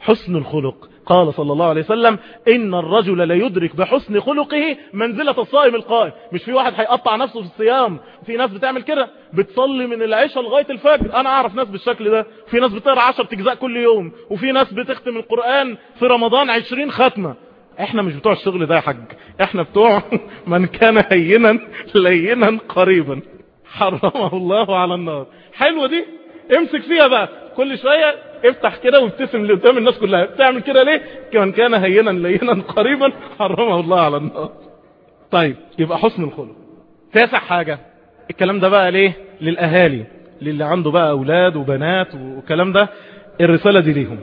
حسن الخلق. قال صلى الله عليه وسلم إن الرجل لا يدرك بحسن خلقه منزلة الصائم القائم. مش في واحد هيقطع نفسه في الصيام. في ناس بتعمل كده. بتصلي من العشاء لغاية الفجر. أنا أعرف ناس بالشكل ده. في ناس بتقرأ عشر تجزاء كل يوم. وفي ناس بتختم القرآن في رمضان عشرين ختمة. إحنا مش بتوع الشغل ده يا حاج. إحنا بتوع <laughs> من كان هينا لينا قريبا. حرمه الله على النار. حلوة دي؟ امسك فيها بقى. كل شوية افتح كده وابتسم لقدام الناس كلها. بتعمل كده ليه؟ كمان كان هينا لينا <laughs> قريبا. حرمه الله على النار. طيب يبقى حسن الخلق. تاسع حاجة. الكلام ده بقى ليه؟ للأهالي. للي عنده بقى أولاد وبنات والكلام ده. الرسالة دي ليهم.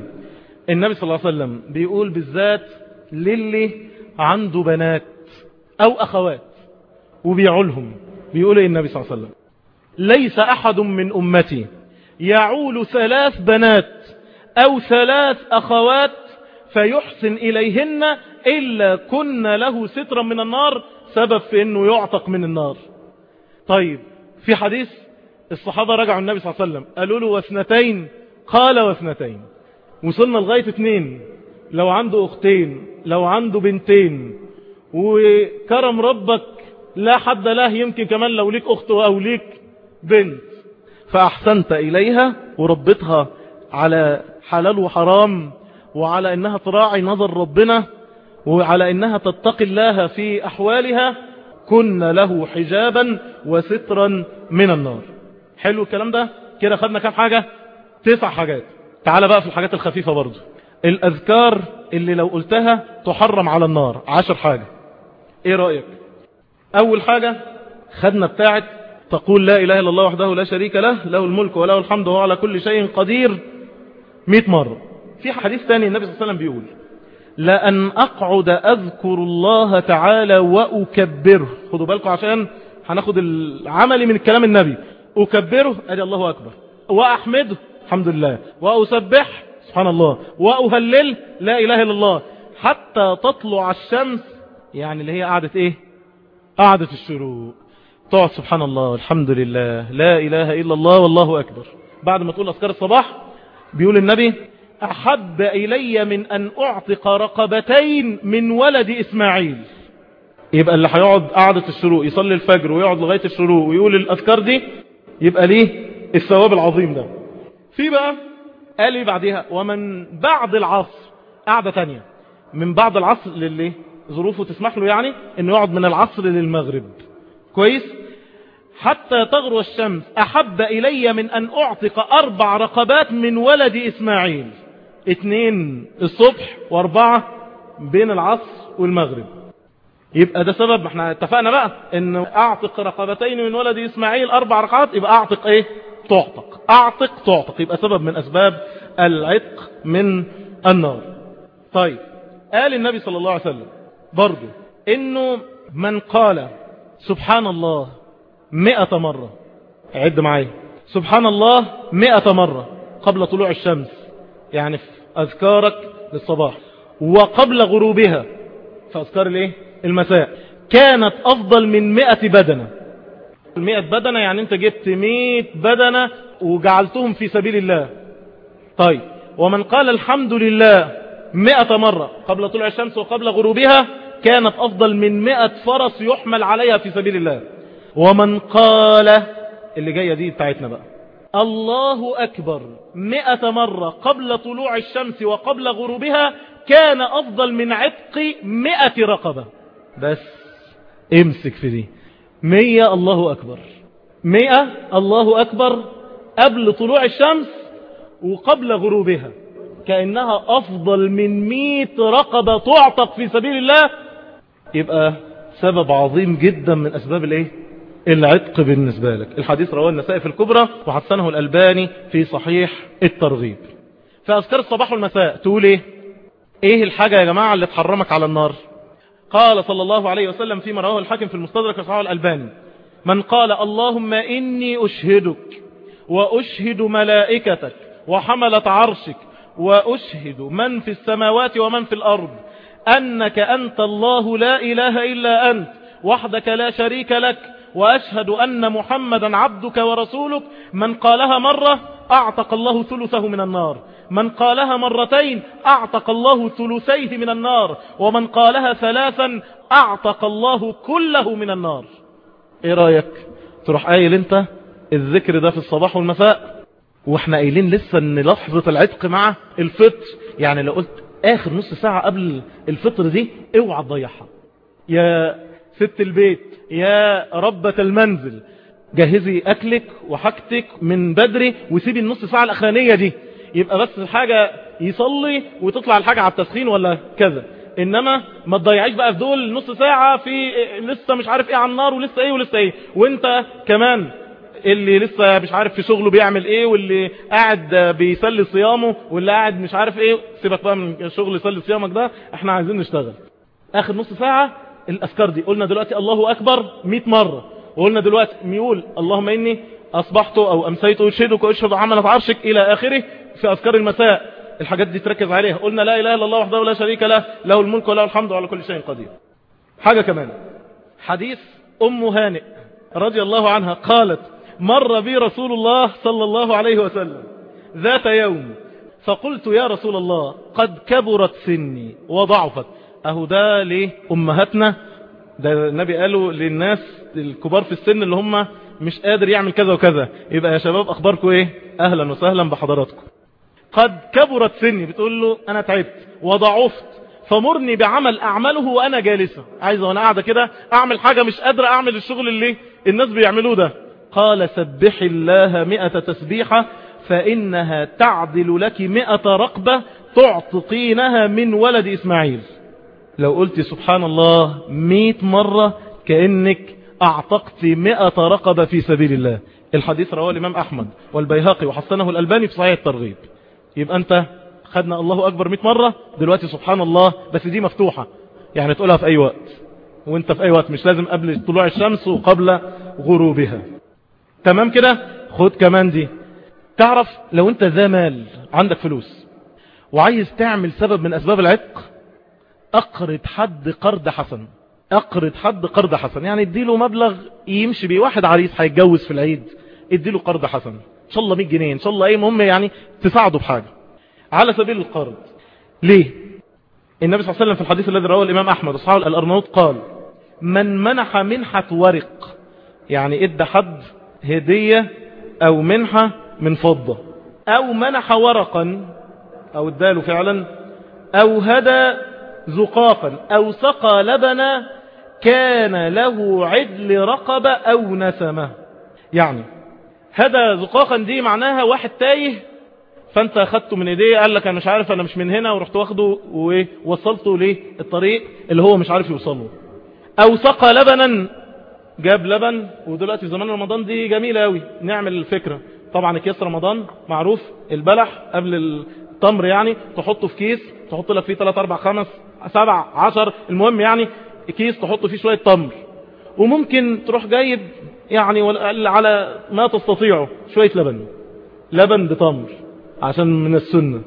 النبي صلى الله عليه وسلم بيقول بالذات للي عنده بنات أو أخوات وبيعولهم. بيقول إيه النبي صلى الله عليه وسلم؟ ليس أحد من أمتي يعول ثلاث بنات أو ثلاث أخوات فيحسن إليهن إلا كن له سترا من النار سبب في أنه يعتق من النار. طيب في حديث الصحابة رجعوا النبي صلى الله عليه وسلم قالوا له واثنتين. قال واثنتين. وصلنا لغاية اثنين. لو عنده أختين لو عنده بنتين. وكرم ربك لا حد له يمكن كمان لو ليك أخت أو ليك بنت. فأحسنت إليها وربطها على حلال وحرام وعلى أنها تراعي نظر ربنا وعلى أنها تتقي الله في أحوالها كن له حجابا وسترا من النار. حلو الكلام ده؟ كده خدنا كام حاجة؟ تسع حاجات. تعال بقى في الحاجات الخفيفة برضو. الأذكار اللي لو قلتها تحرم على النار. عشر حاجة. إيه رأيك؟ أول حاجة خدنا بتاعت تقول لا إله إلا الله وحده لا شريك له له الملك وله الحمد وهو على كل شيء قدير. مئة مرة. في حديث ثاني النبي صلى الله عليه وسلم بيقول لأن أقعد أذكر الله تعالى وأكبره. خدوا بالكم عشان هناخد العملي من الكلام النبي. أكبره أدي الله أكبر. وأحمده الحمد لله. وأسبح سبحان الله. وأهلل لا إله إلا الله. حتى تطلع الشمس يعني اللي هي قعدة إيه؟ قعدة الشروق. تقعد سبحان الله الحمد لله لا إله إلا الله والله أكبر. بعد ما تقول أذكار الصباح بيقول النبي أحب إلي من أن أعتق رقبتين من ولد إسماعيل. يبقى اللي هيقعد قعدة الشروق يصلي الفجر ويقعد لغاية الشروق ويقول الأذكار دي يبقى ليه الثواب العظيم ده. في بقى قال لي بعدها ومن بعد العصر. قعدة تانية. من بعد العصر للي؟ ظروفه تسمح له يعني إنه يقعد من العصر للمغرب. كويس؟ حتى تغرو الشمس أحب إلي من أن أعتق أربع رقبات من ولد إسماعيل. اتنين الصبح وأربعة بين العصر والمغرب. يبقى ده سبب إحنا اتفقنا بقى إن أعتق رقبتين من ولد إسماعيل أربع رقعات يبقى أعتق إيه؟ تعتق. أعتق تعتق. يبقى سبب من أسباب العتق من النار. طيب قال النبي صلى الله عليه وسلم برضو إنه من قال سبحان الله مئة مرة. عد معايا. سبحان الله مئة مرة. قبل طلوع الشمس. يعني في أذكارك للصباح. وقبل غروبها. في أذكار الإيه؟ المساء. كانت أفضل من مئة بدنة. المئة بدنة يعني أنت جبت مئة بدنة وجعلتهم في سبيل الله. طيب. ومن قال الحمد لله مئة مرة. قبل طلوع الشمس وقبل غروبها كانت أفضل من مئة فرس يحمل عليها في سبيل الله. ومن قال اللي جاية دي بتاعتنا بقى. الله أكبر مئة مرة قبل طلوع الشمس وقبل غروبها كان أفضل من عتق مئة رقبة. بس امسك في دي. مية الله أكبر. مئة الله أكبر قبل طلوع الشمس وقبل غروبها. كأنها أفضل من مئة رقبة تعتق في سبيل الله. يبقى سبب عظيم جدا من أسباب الإيه؟ العتق بالنسبة لك. الحديث رواه النسائي في الكبرى وحسنه الألباني في صحيح الترغيب. في أذكار الصباح والمساء تقول إيه؟ إيه الحاجة يا جماعة اللي تحرمك على النار؟ قال صلى الله عليه وسلم فيما رواه الحاكم في المستدرك وصححه الألباني من قال اللهم إني أشهدك وأشهد ملائكتك وحملة عرشك وأشهد من في السماوات ومن في الأرض أنك أنت الله لا إله إلا أنت وحدك لا شريك لك وأشهد أن محمدا عبدك ورسولك. من قالها مرة أعتق الله ثلثه من النار. من قالها مرتين أعتق الله ثلثيه من النار. ومن قالها ثلاثا أعتق الله كله من النار. إيه رأيك؟ تروح قايل أنت الذكر ده في الصباح والمساء وإحنا قايلين لسه إن لحظة العتق مع الفطر. يعني لو قلت آخر نص ساعة قبل الفطر دي اوعى تضيعها. يا ست البيت يا ربة المنزل جهزي أكلك وحاجتك من بدري وسيبي النص ساعة الأخرانية دي. يبقى بس حاجة يصلي وتطلع الحاجة على التسخين ولا كذا. إنما ما تضيعيش بقى في دول نص ساعة في لسه مش عارف إيه على النار ولسه إيه ولسه إيه. وإنت كمان اللي لسه مش عارف في شغله بيعمل إيه واللي قاعد بيسلي صيامه واللي قاعد مش عارف إيه. سيبك بقى من الشغل يسلي صيامك ده إحنا عايزين نشتغل. آخر نص ساعة الأذكار دي. قلنا دلوقتي الله أكبر 100 مرة. وقلنا دلوقتي ميقول اللهم إني أصبحت أو أمسيت اشهدك وأشهد عملة عرشك إلى آخره في أذكار المساء. الحاجات دي تركز عليها. قلنا لا إله إلا الله وحده لا شريك له. له الملك وله الحمد وعلى كل شيء قدير. حاجة كمان. حديث أم هانئ رضي الله عنها قالت مر بي رسول الله صلى الله عليه وسلم ذات يوم فقلت يا رسول الله قد كبرت سني وضعفت. أهو ده ليه امهاتنا ده النبي قالوا للناس الكبار في السن اللي هم مش قادر يعمل كذا وكذا. يبقى يا شباب أخباركم إيه؟ أهلا وسهلا بحضراتكم. قد كبرت سني. بتقول له أنا تعبت وضعفت فمرني بعمل أعمله وأنا جالسة. عايزة وأنا قاعدة كده أعمل حاجة مش قادرة أعمل الشغل اللي الناس بيعملوه ده. قال سبح الله مئة تسبيحة فإنها تعدل لك مئة رقبة تعتقينها من ولد إسماعيل. لو قلت سبحان الله مئة مرة كأنك أعتقت مئة رقبة في سبيل الله. الحديث رواه الإمام أحمد والبيهقي وحسنه الألباني في صحيح الترغيب. يبقى أنت خدنا الله أكبر مئة مرة دلوقتي سبحان الله بس دي مفتوحة. يعني تقولها في أي وقت. وأنت في أي وقت مش لازم قبل طلوع الشمس وقبل غروبها. تمام كده؟ خد كمان دي. تعرف لو أنت ذا مال عندك فلوس وعايز تعمل سبب من أسباب العتق اقرض حد قرض حسن. اقرض حد قرض حسن. يعني اديله مبلغ يمشي بيه. واحد عريس هيتجوز في العيد. اديله قرض حسن. إن شاء الله 100 جنيه. إن شاء الله إيه مهم يعني تساعده بحاجة. على سبيل القرض. ليه؟ النبي صلى الله عليه وسلم في الحديث الذي رواه الإمام أحمد اصحاب الأرنوط قال من منح منحة ورق. يعني إدى حد هدية أو منحة من فضة. أو منح ورقا. أو اداله فعلا. أو هدى زقاقا أو سقى لبنا كان له عدل رقبة أو نسمة. يعني هدى زقاقا دي معناها واحد تايه فأنت أخدته من إيديه قال لك أنا مش عارف أنا مش من هنا ورحت واخده ووصلته ليه الطريق اللي هو مش عارف يوصله. أو سقى لبنا جاب لبن ودلوقتي زمان رمضان دي جميلة قوي نعمل الفكرة. طبعا أكياس رمضان معروف البلح قبل التمر يعني تحطه في كيس تحط لك فيه 3 4 5 7 10 المهم يعني كيس تحط فيه شوية تمر. وممكن تروح جايب يعني على ما تستطيعه شوية لبن. لبن بتمر عشان من السنة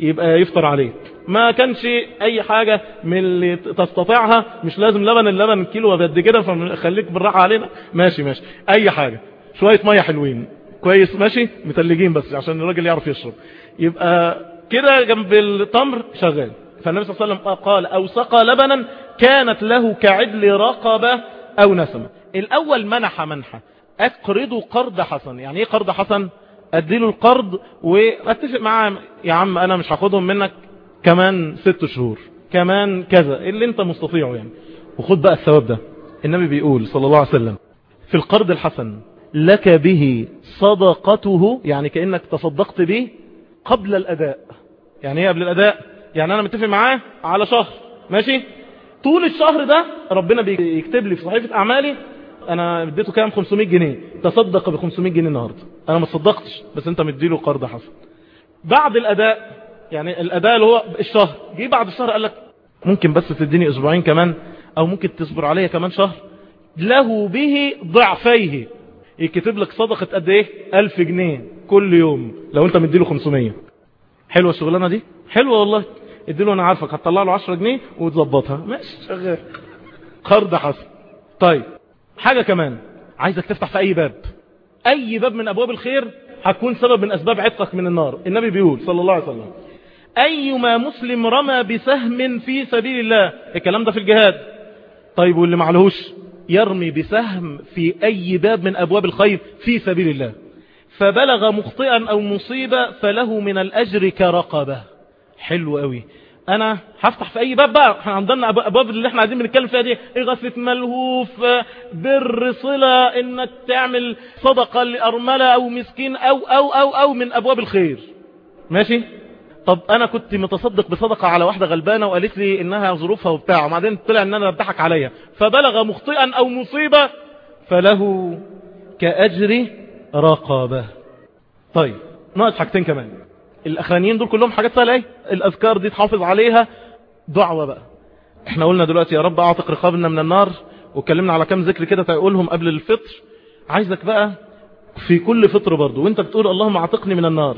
يبقى يفطر عليه. ما كانش أي حاجة من اللي تستطيعها مش لازم لبن اللبن كيلو وبد كده فخليك بالراحة علينا. ماشي ماشي. أي حاجة. شوية مية حلوين. كويس ماشي؟ متلجين بس عشان الراجل يعرف يشرب. يبقى كده جنب التمر شغال. فالنبي صلى الله عليه وسلم قال أو سقى لبنا كانت له كعدل رقبة أو نسمة. الأول منح منحة. اقرضوا قرض حسن. يعني إيه قرض حسن؟ أديله القرض وأتفق معاه يا عم أنا مش هاخدهم منك كمان ست شهور كمان كذا اللي أنت مستطيعه يعني. وخد بقى الثواب ده. النبي بيقول صلى الله عليه وسلم في القرض الحسن لك به صدقته يعني كأنك تصدقت به قبل الأداء. يعني إيه قبل الأداء؟ يعني أنا متفق معاه على شهر ماشي؟ طول الشهر ده ربنا بيكتب لي في صحيفة أعمالي أنا اديته كام؟ 500 جنيه. تصدق ب 500 جنيه النهاردة. أنا ما تصدقتش بس أنت مديله قرض حسن. بعد الأداء يعني الأداء اللي هو الشهر جه بعد الشهر قال لك ممكن بس تديني أسبوعين كمان أو ممكن تصبر عليا كمان شهر. له به ضعفيه. يكتب لك صدقة قد إيه؟ ألف جنيه كل يوم لو أنت مديله 500 حلوة الشغلانة دي؟ حلوة والله. اديله أنا عارفك هتطلع له 10 جنيه وتظبطها. ماشي. شغال. قرض حسن طيب حاجة كمان. عايزك تفتح في أي باب. أي باب من أبواب الخير هتكون سبب من أسباب عتقك من النار. النبي بيقول صلى الله عليه وسلم أيما مسلم رمى بسهم في سبيل الله. الكلام ده في الجهاد. طيب واللي معلهوش يرمي بسهم في أي باب من أبواب الخير في سبيل الله. فبلغ مخطئا أو مصيبة فله من الأجر كرقبة. حلو قوي أنا هفتح في أي باب بقى. إحنا عندنا أبواب اللي إحنا عايزين بنتكلم فيها دي. إغاثة ملهوف بر صلة إنك تعمل صدقة لأرملة أو مسكين أو أو أو أو من أبواب الخير. ماشي؟ طب أنا كنت متصدق بصدقة على واحدة غلبانة وقالت لي إنها ظروفها وبتاع. وبعدين طلع إن أنا اتضحك عليا. فبلغ مخطئا أو مصيبة فله كأجر رقابة. طيب ناقص حاجتين كمان. الأخرانيين دول كلهم حاجات سهلة إيه؟ الأذكار دي تحافظ عليها. دعوة بقى. إحنا قلنا دلوقتي يا رب أعتق رقابنا من النار واتكلمنا على كام ذكر كده تقولهم قبل الفطر. عايزك بقى في كل فطر برضو وأنت بتقول اللهم أعتقني من النار.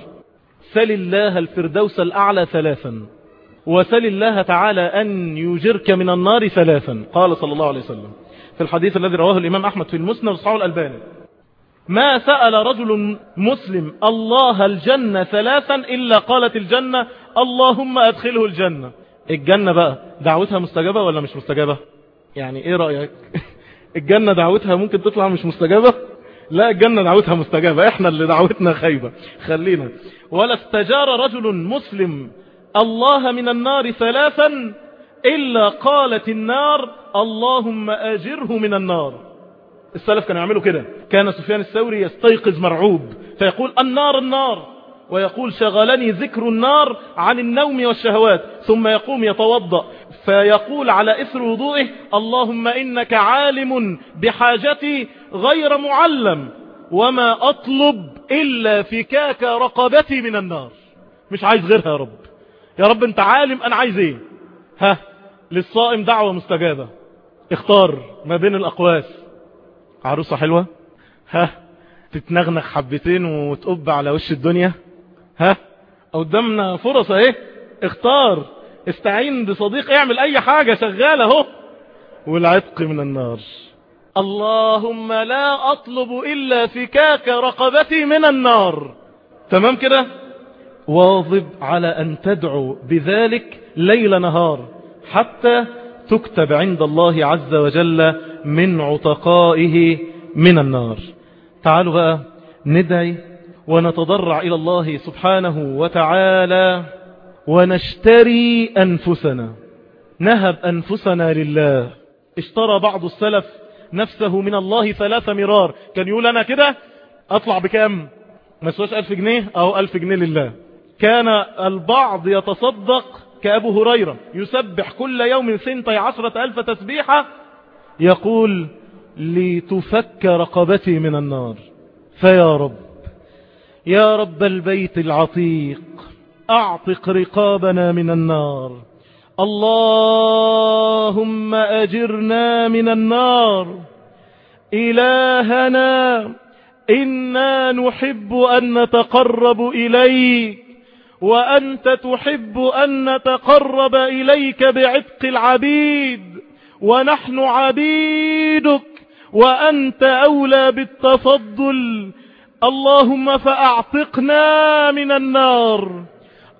سل الله الفردوس الأعلى ثلاثا وسل الله تعالى أن يجرك من النار ثلاثا. قال صلى الله عليه وسلم. في الحديث الذي رواه الإمام أحمد في المسنى وصحابه الألباني. ما سأل رجل مسلم الله الجنة ثلاثا إلا قالت الجنة اللهم أدخله الجنة. الجنة بقى دعوتها مستجابة ولا مش مستجابة؟ يعني إيه رأيك؟ <laughs> الجنة دعوتها ممكن تطلع مش مستجابة؟ لا الجنة دعوتها مستجابة. إحنا اللي دعوتنا خايبة. خلينا. ولا استجار رجل مسلم الله من النار ثلاثا إلا قالت النار اللهم أجره من النار. السلف كانوا يعملوا كده. كان سفيان الثوري يستيقظ مرعوب فيقول النار النار ويقول شغلني ذكر النار عن النوم والشهوات ثم يقوم يتوضأ فيقول على إثر وضوئه اللهم إنك عالم بحاجتي غير معلم وما أطلب إلا فكاك رقبتي من النار. مش عايز غيرها يا رب. يا رب أنت عالم أنا عايز إيه؟ ها للصائم دعوة مستجابة. اختار ما بين الأقواس. عروسة حلوة؟ ها؟ تتنغنغ حبتين وتقب على وش الدنيا؟ ها؟ قدامنا فرص اهي. اختار. استعين بصديق اعمل اي حاجة. شغالة اهو. والعتق من النار. اللهم لا أطلب إلا فكاك رقبتي من النار. تمام كده؟ واظب على أن تدعو بذلك ليل نهار حتى تكتب عند الله عز وجل من عتقائه من النار. تعالوا بقى ندعي ونتضرع إلى الله سبحانه وتعالى ونشتري أنفسنا. نهب أنفسنا لله. اشترى بعض السلف نفسه من الله ثلاث مرار. كان يقول أنا كده؟ أطلع بكام؟ ما سواش ألف جنيه أو ألف جنيه لله. كان البعض يتصدق كأبو هريرة. يسبح كل يوم سنتي عشرة ألف تسبيحة يقول لتفك رقبتي من النار. فيا رب يا رب البيت العتيق أعتق رقابنا من النار. اللهم أجرنا من النار. إلهنا إنا نحب أن نتقرب إليك وأنت تحب أن نتقرب إليك بعتق العبيد. ونحن عبيدك وأنت أولى بالتفضل. اللهم فأعتقنا من النار.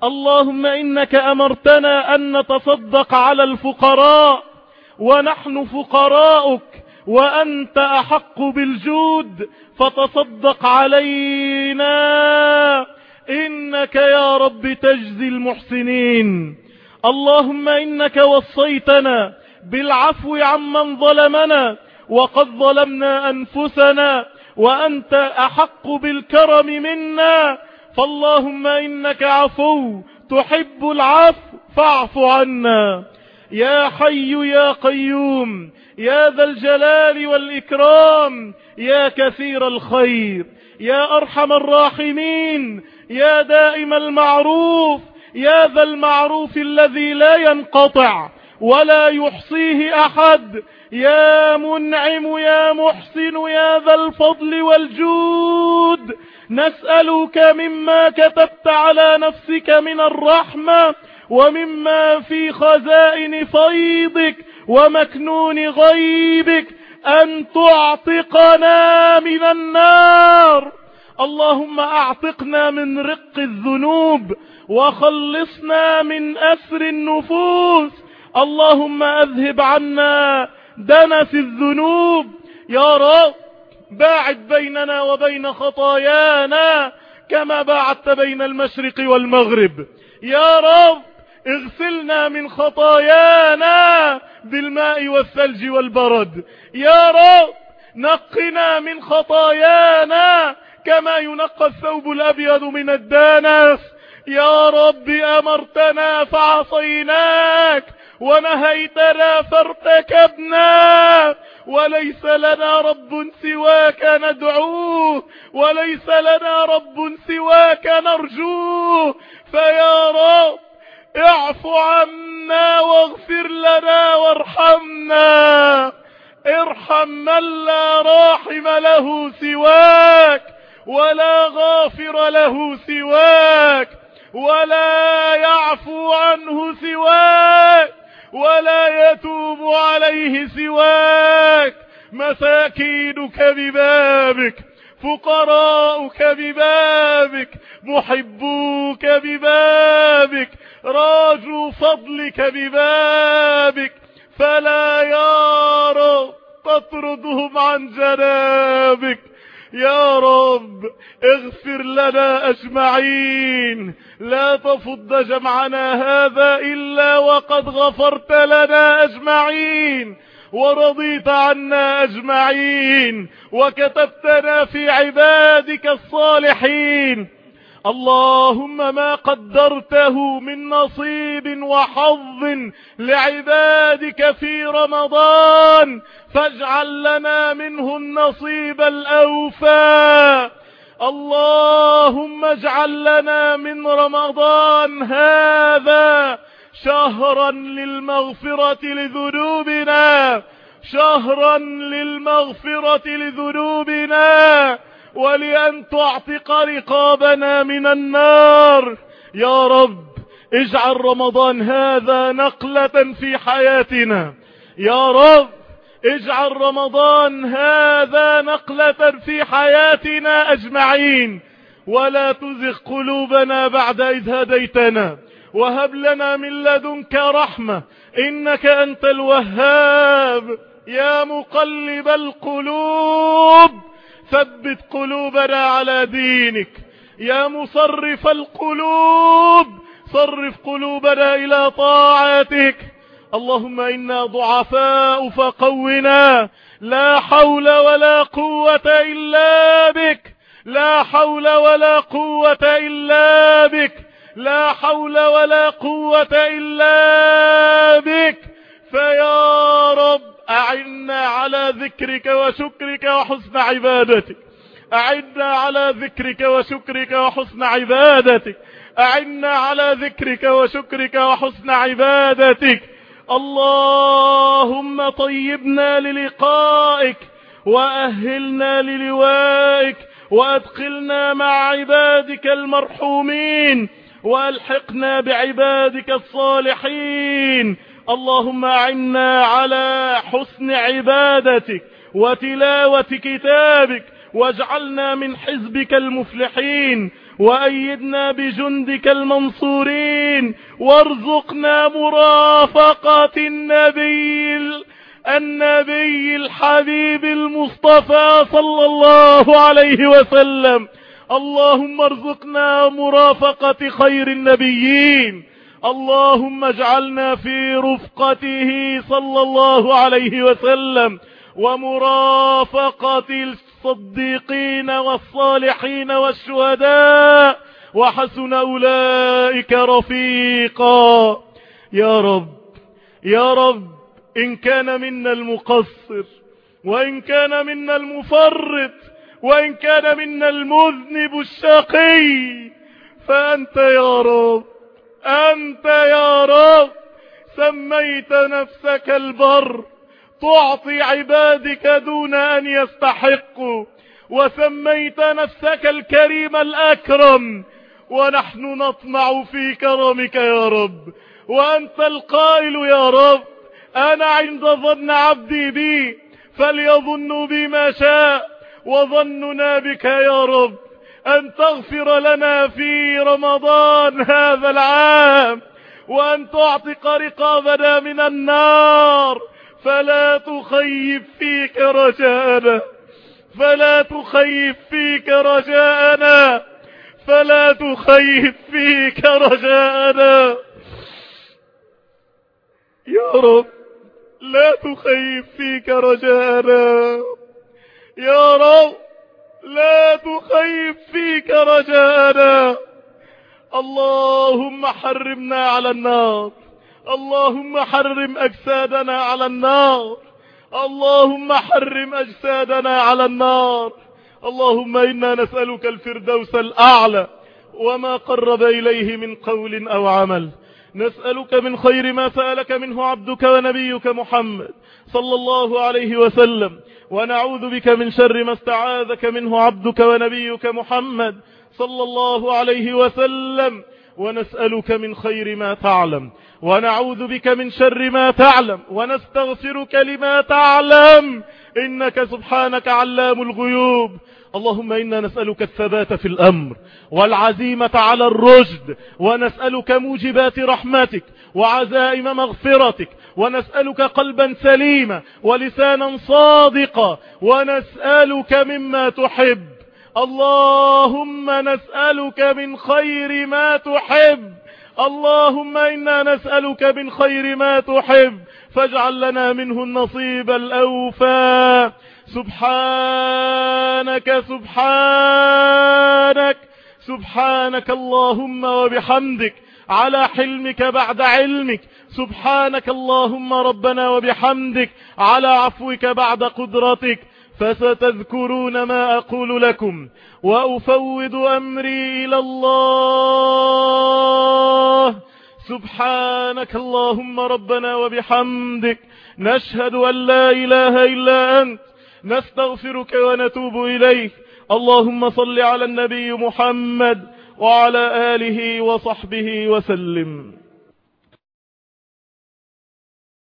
اللهم إنك أمرتنا أن نتصدق على الفقراء ونحن فقراؤك وأنت أحق بالجود. فتصدق علينا. إنك يا رب تجزي المحسنين. اللهم إنك وصيتنا بالعفو عمن ظلمنا وقد ظلمنا أنفسنا وأنت أحق بالكرم منا فاللهم إنك عفو تحب العفو فاعف عنا يا حي يا قيوم يا ذا الجلال والإكرام يا كثير الخير يا أرحم الراحمين يا دائم المعروف يا ذا المعروف الذي لا ينقطع ولا يحصيه أحد. يا منعم يا محسن يا ذا الفضل والجود. نسألك مما كتبت على نفسك من الرحمة ومما في خزائن فيضك ومكنون غيبك أن تعتقنا من النار. اللهم اعتقنا من رق الذنوب وخلصنا من أسر النفوس. اللهم أذهب عنا دنس الذنوب. يا رب باعد بيننا وبين خطايانا كما باعدت بين المشرق والمغرب. يا رب اغسلنا من خطايانا بالماء والثلج والبرد. يا رب نقنا من خطايانا كما ينقى الثوب الأبيض من الدانس. يا رب أمرتنا فعصيناك ونهيتنا فارتكبنا وليس لنا رب سواك ندعوه وليس لنا رب سواك نرجوه فيا رب اعف عنا واغفر لنا وارحمنا. ارحم من لا راحم له سواك ولا غافر له سواك ولا يعفو عنه سواك. ولا يتوب عليه سواك. مساكينك ببابك فقراؤك ببابك محبوك ببابك راجوا فضلك ببابك فلا يا رب تطردهم عن جنابك. يا رب اغفر لنا أجمعين. لا تفض جمعنا هذا إلا وقد غفرت لنا أجمعين. ورضيت عنا أجمعين. وكتبتنا في عبادك الصالحين. اللهم ما قدرته من نصيب وحظ لعبادك في رمضان فاجعل لنا منه النصيب الأوفى. اللهم اجعل لنا من رمضان هذا شهرا للمغفرة لذنوبنا شهرا للمغفرة لذنوبنا. ولأن تعتق رقابنا من النار. يا رب اجعل رمضان هذا نقلة في حياتنا. يا رب اجعل رمضان هذا نقلة في حياتنا أجمعين. ولا تزغ قلوبنا بعد إذ هديتنا. وهب لنا من لدنك رحمة. إنك أنت الوهاب. يا مقلب القلوب. ثبت قلوبنا على دينك. يا مصرف القلوب صرف قلوبنا إلى طاعتك اللهم إنا ضعفاء فقونا لا حول ولا قوة إلا بك. لا حول ولا قوة إلا بك. لا حول ولا قوة إلا بك. فيا رب؟ أعنا على ذكرك وشكرك وحسن عبادتك. أعنا على ذكرك وشكرك وحسن عبادتك. أعنا على ذكرك وشكرك وحسن عبادتك. اللهم طيبنا للقائك وأهلنا للوائك وأدخلنا مع عبادك المرحومين وألحقنا بعبادك الصالحين. اللهم أعنا على حسن عبادتك وتلاوة كتابك واجعلنا من حزبك المفلحين وأيدنا بجندك المنصورين وارزقنا مرافقة النبي النبي الحبيب المصطفى صلى الله عليه وسلم. اللهم ارزقنا مرافقة خير النبيين اللهم اجعلنا في رفقته صلى الله عليه وسلم ومرافقة الصديقين والصالحين والشهداء وحسن أولئك رفيقا. يا رب يا رب إن كان منا المقصر وإن كان منا المفرط وإن كان منا المذنب الشقي فأنت يا رب أنت يا رب سميت نفسك البر تعطي عبادك دون أن يستحقوا وسميت نفسك الكريم الأكرم. ونحن نطمع في كرمك يا رب. وأنت القائل يا رب أنا عند ظن عبدي بي فليظن بي ما شاء وظننا بك يا رب. أن تغفر لنا في رمضان هذا العام وأن تعتق رقابنا من النار. فلا تخيب فيك رجاءنا فلا تخيب فيك رجاءنا فلا تخيب فيك رجاءنا. يا رب لا تخيب فيك رجاءنا. يا رب لا تخيب فيك رجاءنا اللهم حرمنا على النار. اللهم حرم أجسادنا على النار. اللهم حرم أجسادنا على النار. اللهم إنا نسألك الفردوس الأعلى وما قرب إليه من قول أو عمل. نسألك من خير ما سألك منه عبدك ونبيك محمد صلى الله عليه وسلم. ونعوذ بك من شر ما استعاذك منه عبدك ونبيك محمد صلى الله عليه وسلم. ونسألك من خير ما تعلم. ونعوذ بك من شر ما تعلم. ونستغفرك لما تعلم. إنك سبحانك علام الغيوب. اللهم إنا نسألك الثبات في الأمر والعزيمة على الرشد. ونسألك موجبات رحمتك وعزائم مغفرتك ونسألك قلبا سليما ولسانا صادقا ونسألك مما تحب. اللهم نسألك من خير ما تحب. اللهم إنا نسألك من خير ما تحب. فاجعل لنا منه النصيب الأوفى. سبحانك سبحانك سبحانك اللهم وبحمدك. على حلمك بعد علمك. سبحانك اللهم ربنا وبحمدك على عفوك بعد قدرتك فستذكرون ما أقول لكم وأفوض أمري إلى الله. سبحانك اللهم ربنا وبحمدك نشهد أن لا إله إلا أنت نستغفرك ونتوب إليك. اللهم صل على النبي محمد وعلى آله وصحبه وسلم.